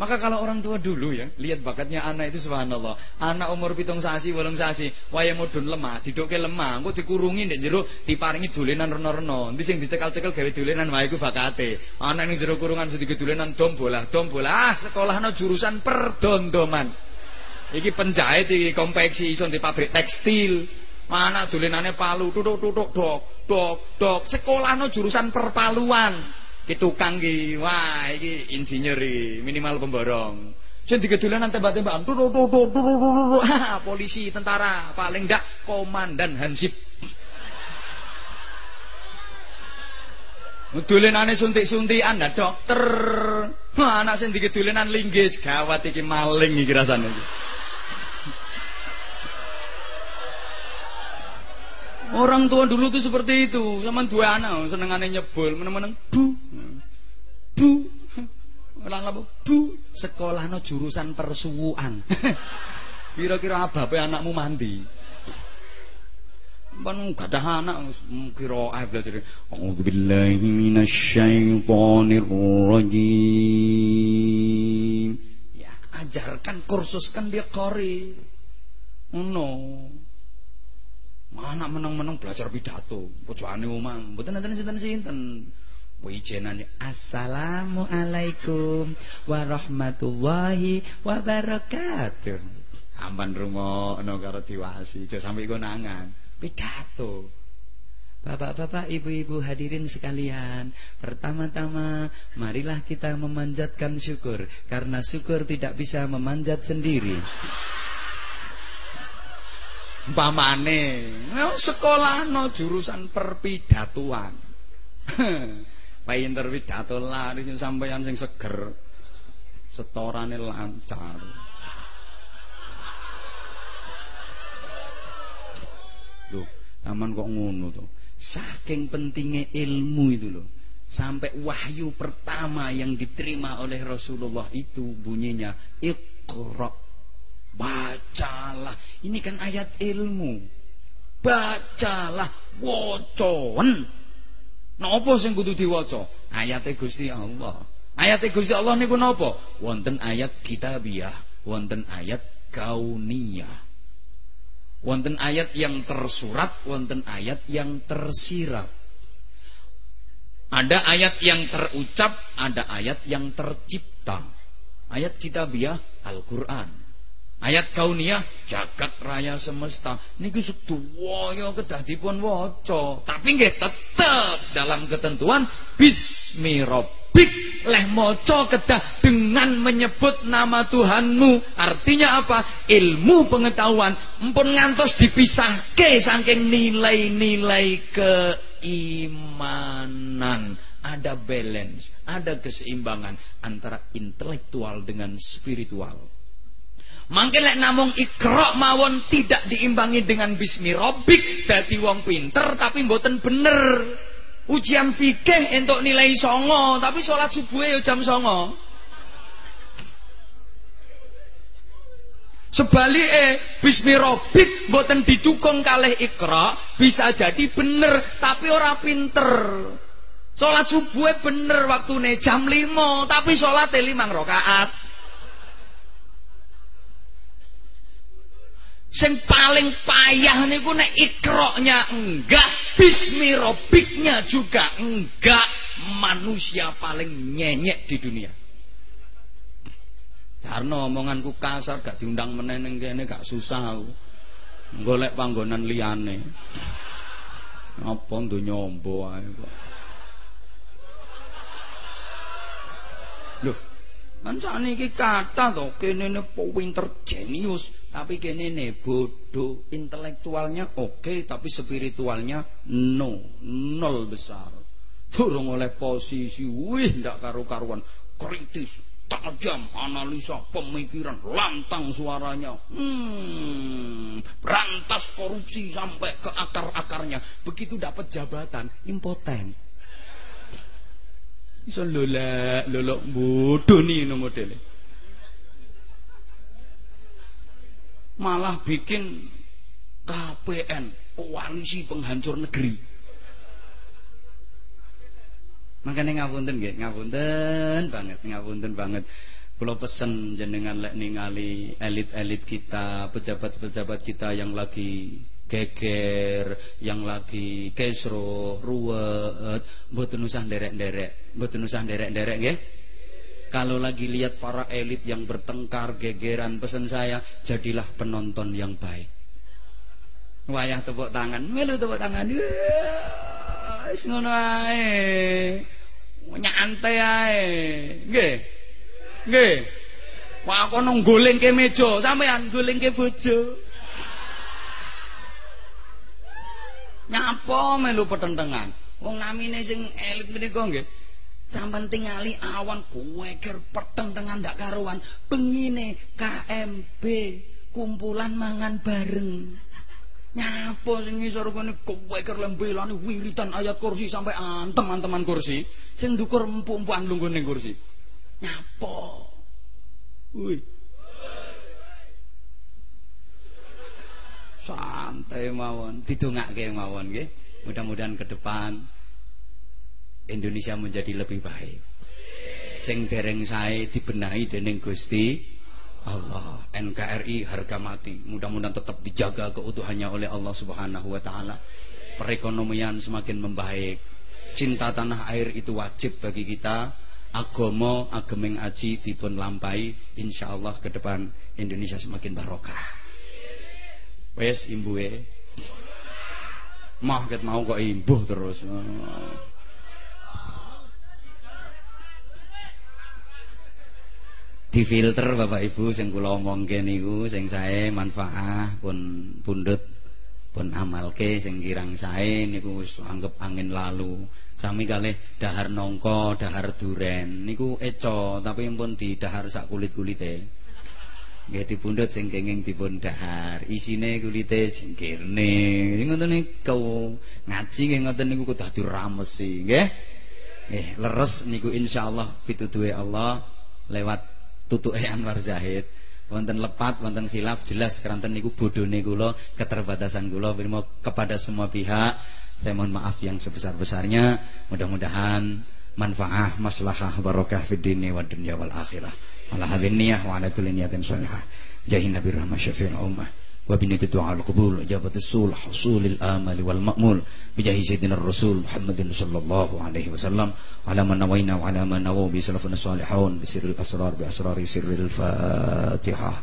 Maka kalau orang tua dulu ya, lihat bakatnya anak itu subhanallah. Anak umur pitung sasi, wolong sasi, waya mudun lemah, didoke lemah, engko dikurungi ndek jero diparingi dolenan reno-reno. Nanti sing dicekal-cekel gawe dolenan wae iku bakate. Anak ning jero kurungan sedikit dolenan dom bola, dom bola. Ah, sekolahno jurusan perdondoman. Iki penjahit iki konveksi iso di pabrik tekstil. Mana dolenane palu, tutuk tutuk dok, dok, dok. Sekolahno jurusan perpaluan. Ki tukang ki, wah iki insinyur iki, minimal pemborong. Sing digedulanan tembak-tembakan. Polisi, tentara, paling ndak komandan Hansip. Dolenane suntik-suntikan dah dokter. Anak sing digedolenan linggis, gawat iki maling iki rasane iki. Orang tua dulu tuh seperti itu, sama dua anak senengane nyebul, meneng-meneng bu. Bu. Lan apa? Bu, sekolah no jurusan persuwuan. Kira-kira ababe anakmu mandi. Pan ada anak kira ae belajar. A'udzubillahi minasyaitonir rajim. Ya, ajarkan kursuskan dia kori. Oh no. Mana menang-menang belajar pidato, pojokane omah, mboten enten sinten-sinten. Wijenane Assalamualaikum warahmatullahi wabarakatuh. Amban rungokno karo diwasi, aja sampe konangan. Pidato. Bapak-bapak, ibu-ibu hadirin sekalian, pertama-tama marilah kita memanjatkan syukur karena syukur tidak bisa memanjat sendiri. Pamane, sekolah no jurusan perpidatuan. Pinter pidato laris sampeyan sing seger. Setorane lancar. Loh, zaman kok ngono tuh. Saking pentingnya ilmu itu loh. Sampai wahyu pertama yang diterima oleh Rasulullah itu bunyinya Iqra. Bacalah. Ini kan ayat ilmu. Bacalah. Wocon Napa sing kudu diwaca? Ayate Gusti Allah. Ayate Gusti Allah niku napa? Wonten ayat kitabiah, wonten ayat kauniyah. Wonten ayat yang tersurat, wonten ayat yang tersirat. Ada ayat yang terucap, ada ayat yang tercipta. Ayat kitabiah Al-Qur'an. Ayat kauniyah jagat raya semesta niki sedoyo kedah dipun waca, tapi nggih tetep dalam ketentuan bismi rabbik leh maca kedah dengan menyebut nama Tuhanmu. Artinya apa? Ilmu pengetahuan mpun ngantos dipisahke saking nilai-nilai keimanan ada balance, ada keseimbangan antara intelektual dengan spiritual. Mangke lek namung ikra mawon tidak diimbangi dengan bismi rabbik dadi wong pinter tapi mboten bener. Ujian fikih entuk nilai songo tapi sholat subuh ya jam songo. Sebaliknya bismi rabbik mboten didukung kalih ikra bisa jadi bener tapi ora pinter. Sholat subuh bener waktune jam 5 tapi sholat 5 rakaat. Sing paling payah niku nek ikroknya enggak, bismi robiknya juga enggak, manusia paling nyenyek di dunia. Karena omonganku kasar gak diundang meneng kene gak susah aku. Golek panggonan liyane. Apa donya ombo ae kok. Loh, kan sakniki kata to kene ne pinter jenius tapi kene nih bodoh. Intelektualnya oke okay, tapi spiritualnya no. Nol besar. Turun oleh posisi wih ndak karu-karuan. Kritis tajam analisa pemikiran lantang suaranya. Hmm, berantas korupsi sampai ke akar-akarnya. Begitu dapat jabatan impoten. Iso lola lolok bodoh nih no malah bikin KPN koalisi penghancur negeri makanya ngapunten nggih ngapunten banget ngapunten banget Kalau pesen jenengan lek ningali elit-elit kita, pejabat-pejabat kita yang lagi geger, yang lagi kesro, ruwet, mboten usah nderek-nderek, mboten usah nderek-nderek nggih. Kalau lagi lihat para elit yang bertengkar, gegeran, pesan saya, jadilah penonton yang baik. Wayah tepuk tangan, melu tepuk tangan. Wis ngono ae. Nyantai ae. Nggih. Nggih. Wah kono golengke meja, sampean golengke bojo. Nyapa melu pertentangan. Wong namine sing elit menika nggih Sampai tingali awan kuweker pertentangan ndak karuan. Pengine KMB kumpulan mangan bareng. Nyapa sing ngisor kene kuweker lembelane wiritan ayat kursi sampai antem-anteman kursi. Sing ndukur empuk-empukan lungguh kursi. Nyapa? Wih. Santai mawon, didongake mawon nggih. Mudah-mudahan ke depan Indonesia menjadi lebih baik. Sing dereng sae dibenahi dening Gusti Allah. NKRI harga mati. Mudah-mudahan tetap dijaga keutuhannya oleh Allah Subhanahu wa taala. Perekonomian semakin membaik. Cinta tanah air itu wajib bagi kita. Agomo, agemeng aji dipun lampai. Insya Allah ke depan Indonesia semakin barokah. Wes imbuwe. Mah ket mau kok imbuh terus. Difilter Bapak Ibu sing kula omongke niku sing sae manfaat pun pundut pun amalke sing kirang sae niku wis anggap angin lalu. Sami kalih dahar nongko, dahar duren niku eco tapi pun di dahar sak kulit-kulite. Nggih dipundhut sing kenging dipun dahar, isine kulite sing kirne. Ngoten niku ngaji nggih ngoten niku kudu dadi ramesi, nggih. Nggih, leres niku insyaallah pituduhe Allah lewat tutuke Anwar Zahid. Wonten lepat wonten khilaf jelas keranten niku bodone kula keterbatasan kula. Kepada semua pihak. Saya mohon maaf yang sebesar-besarnya. Mudah-mudahan manfaah maslahah barokah fid dini wad dunya wal akhirah. Ala hadhihi niyyah wa ala kulli niyatin shalihah jahin nabi rahmah syafi'il ummah وبنية دعاء القبول إجابة السول حصول الآمل والمأمول بجاه سيدنا الرسول محمد صلى الله عليه وسلم على من نوينا وعلى من نووا بسلفنا الصالحون بسر الأسرار بأسرار سر الفاتحة.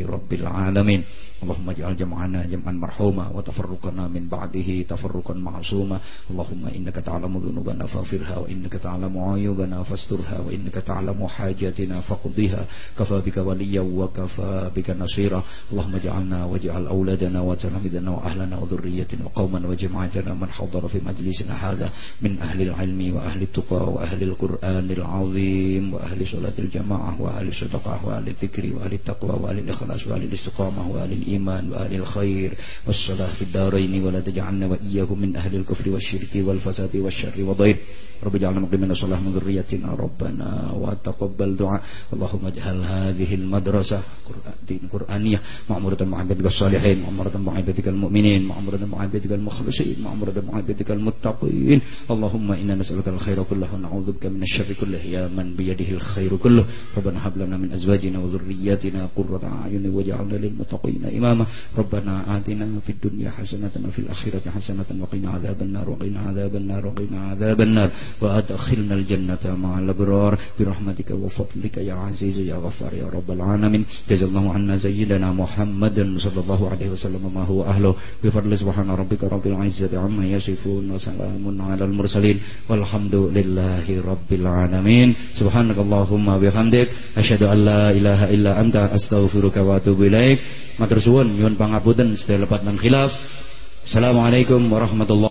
رب العالمين. اللهم اجعل جمعنا جمعا مرحوما وتفرقنا من بعده تفرقا معصوما. اللهم إنك تعلم ذنوبنا فاغفرها وإنك تعلم عيوبنا فاسترها وإنك تعلم حاجاتنا فقضيها كفى بك وليا وكفى بك نصيرا. اللهم اجعلنا واجعل أولادنا وتلامذنا وأهلنا وذريتنا وقوما وجماعتنا من حضر في مجلسنا هذا من أهل العلم وأهل التقى وأهل القرآن العظيم وأهل صلاة الجماعة وأهل الصدقة وأهل الذكر وأهل التقوى وأهل الإخلاص. وأهل الاستقامة وأهل الإيمان وأهل الخير والصلاة في الدارين ولا تجعلنا وإياكم من أهل الكفر والشرك والفساد والشر وضير رب اجعلنا مقيمين الصلاة من ذريتنا ربنا وتقبل دعاء. اللهم اجعل هذه المدرسة دين قرآنية. معمورة مع عبادك الصالحين معمورة مع عبادك المؤمنين معمورة مع عبادك المخلصين معمورة مع عبادك المتقين. اللهم إنا نسألك الخير كله ونعوذ بك من الشر كله. يا من بيده الخير كله. ربنا هب لنا من أزواجنا وذرياتنا قرة أعين واجعلنا للمتقين إماما. ربنا آتنا في الدنيا حسنة وفي الآخرة حسنة وقنا عذاب النار وقنا عذاب النار وقنا عذاب النار. وأدخلنا الجنة مع الأبرار برحمتك وفضلك يا عزيز يا غفار يا رب العالمين جزا الله عنا سيدنا محمد صلى الله عليه وسلم ما هو أهله بفضل سبحان ربك رب العزة عما يصفون وسلام على المرسلين والحمد لله رب العالمين سبحانك اللهم وبحمدك أشهد أن لا إله إلا أنت أستغفرك وأتوب إليك Matur suwun nyuwun pangapunten sedaya lepat lan khilaf. Assalamualaikum warahmatullahi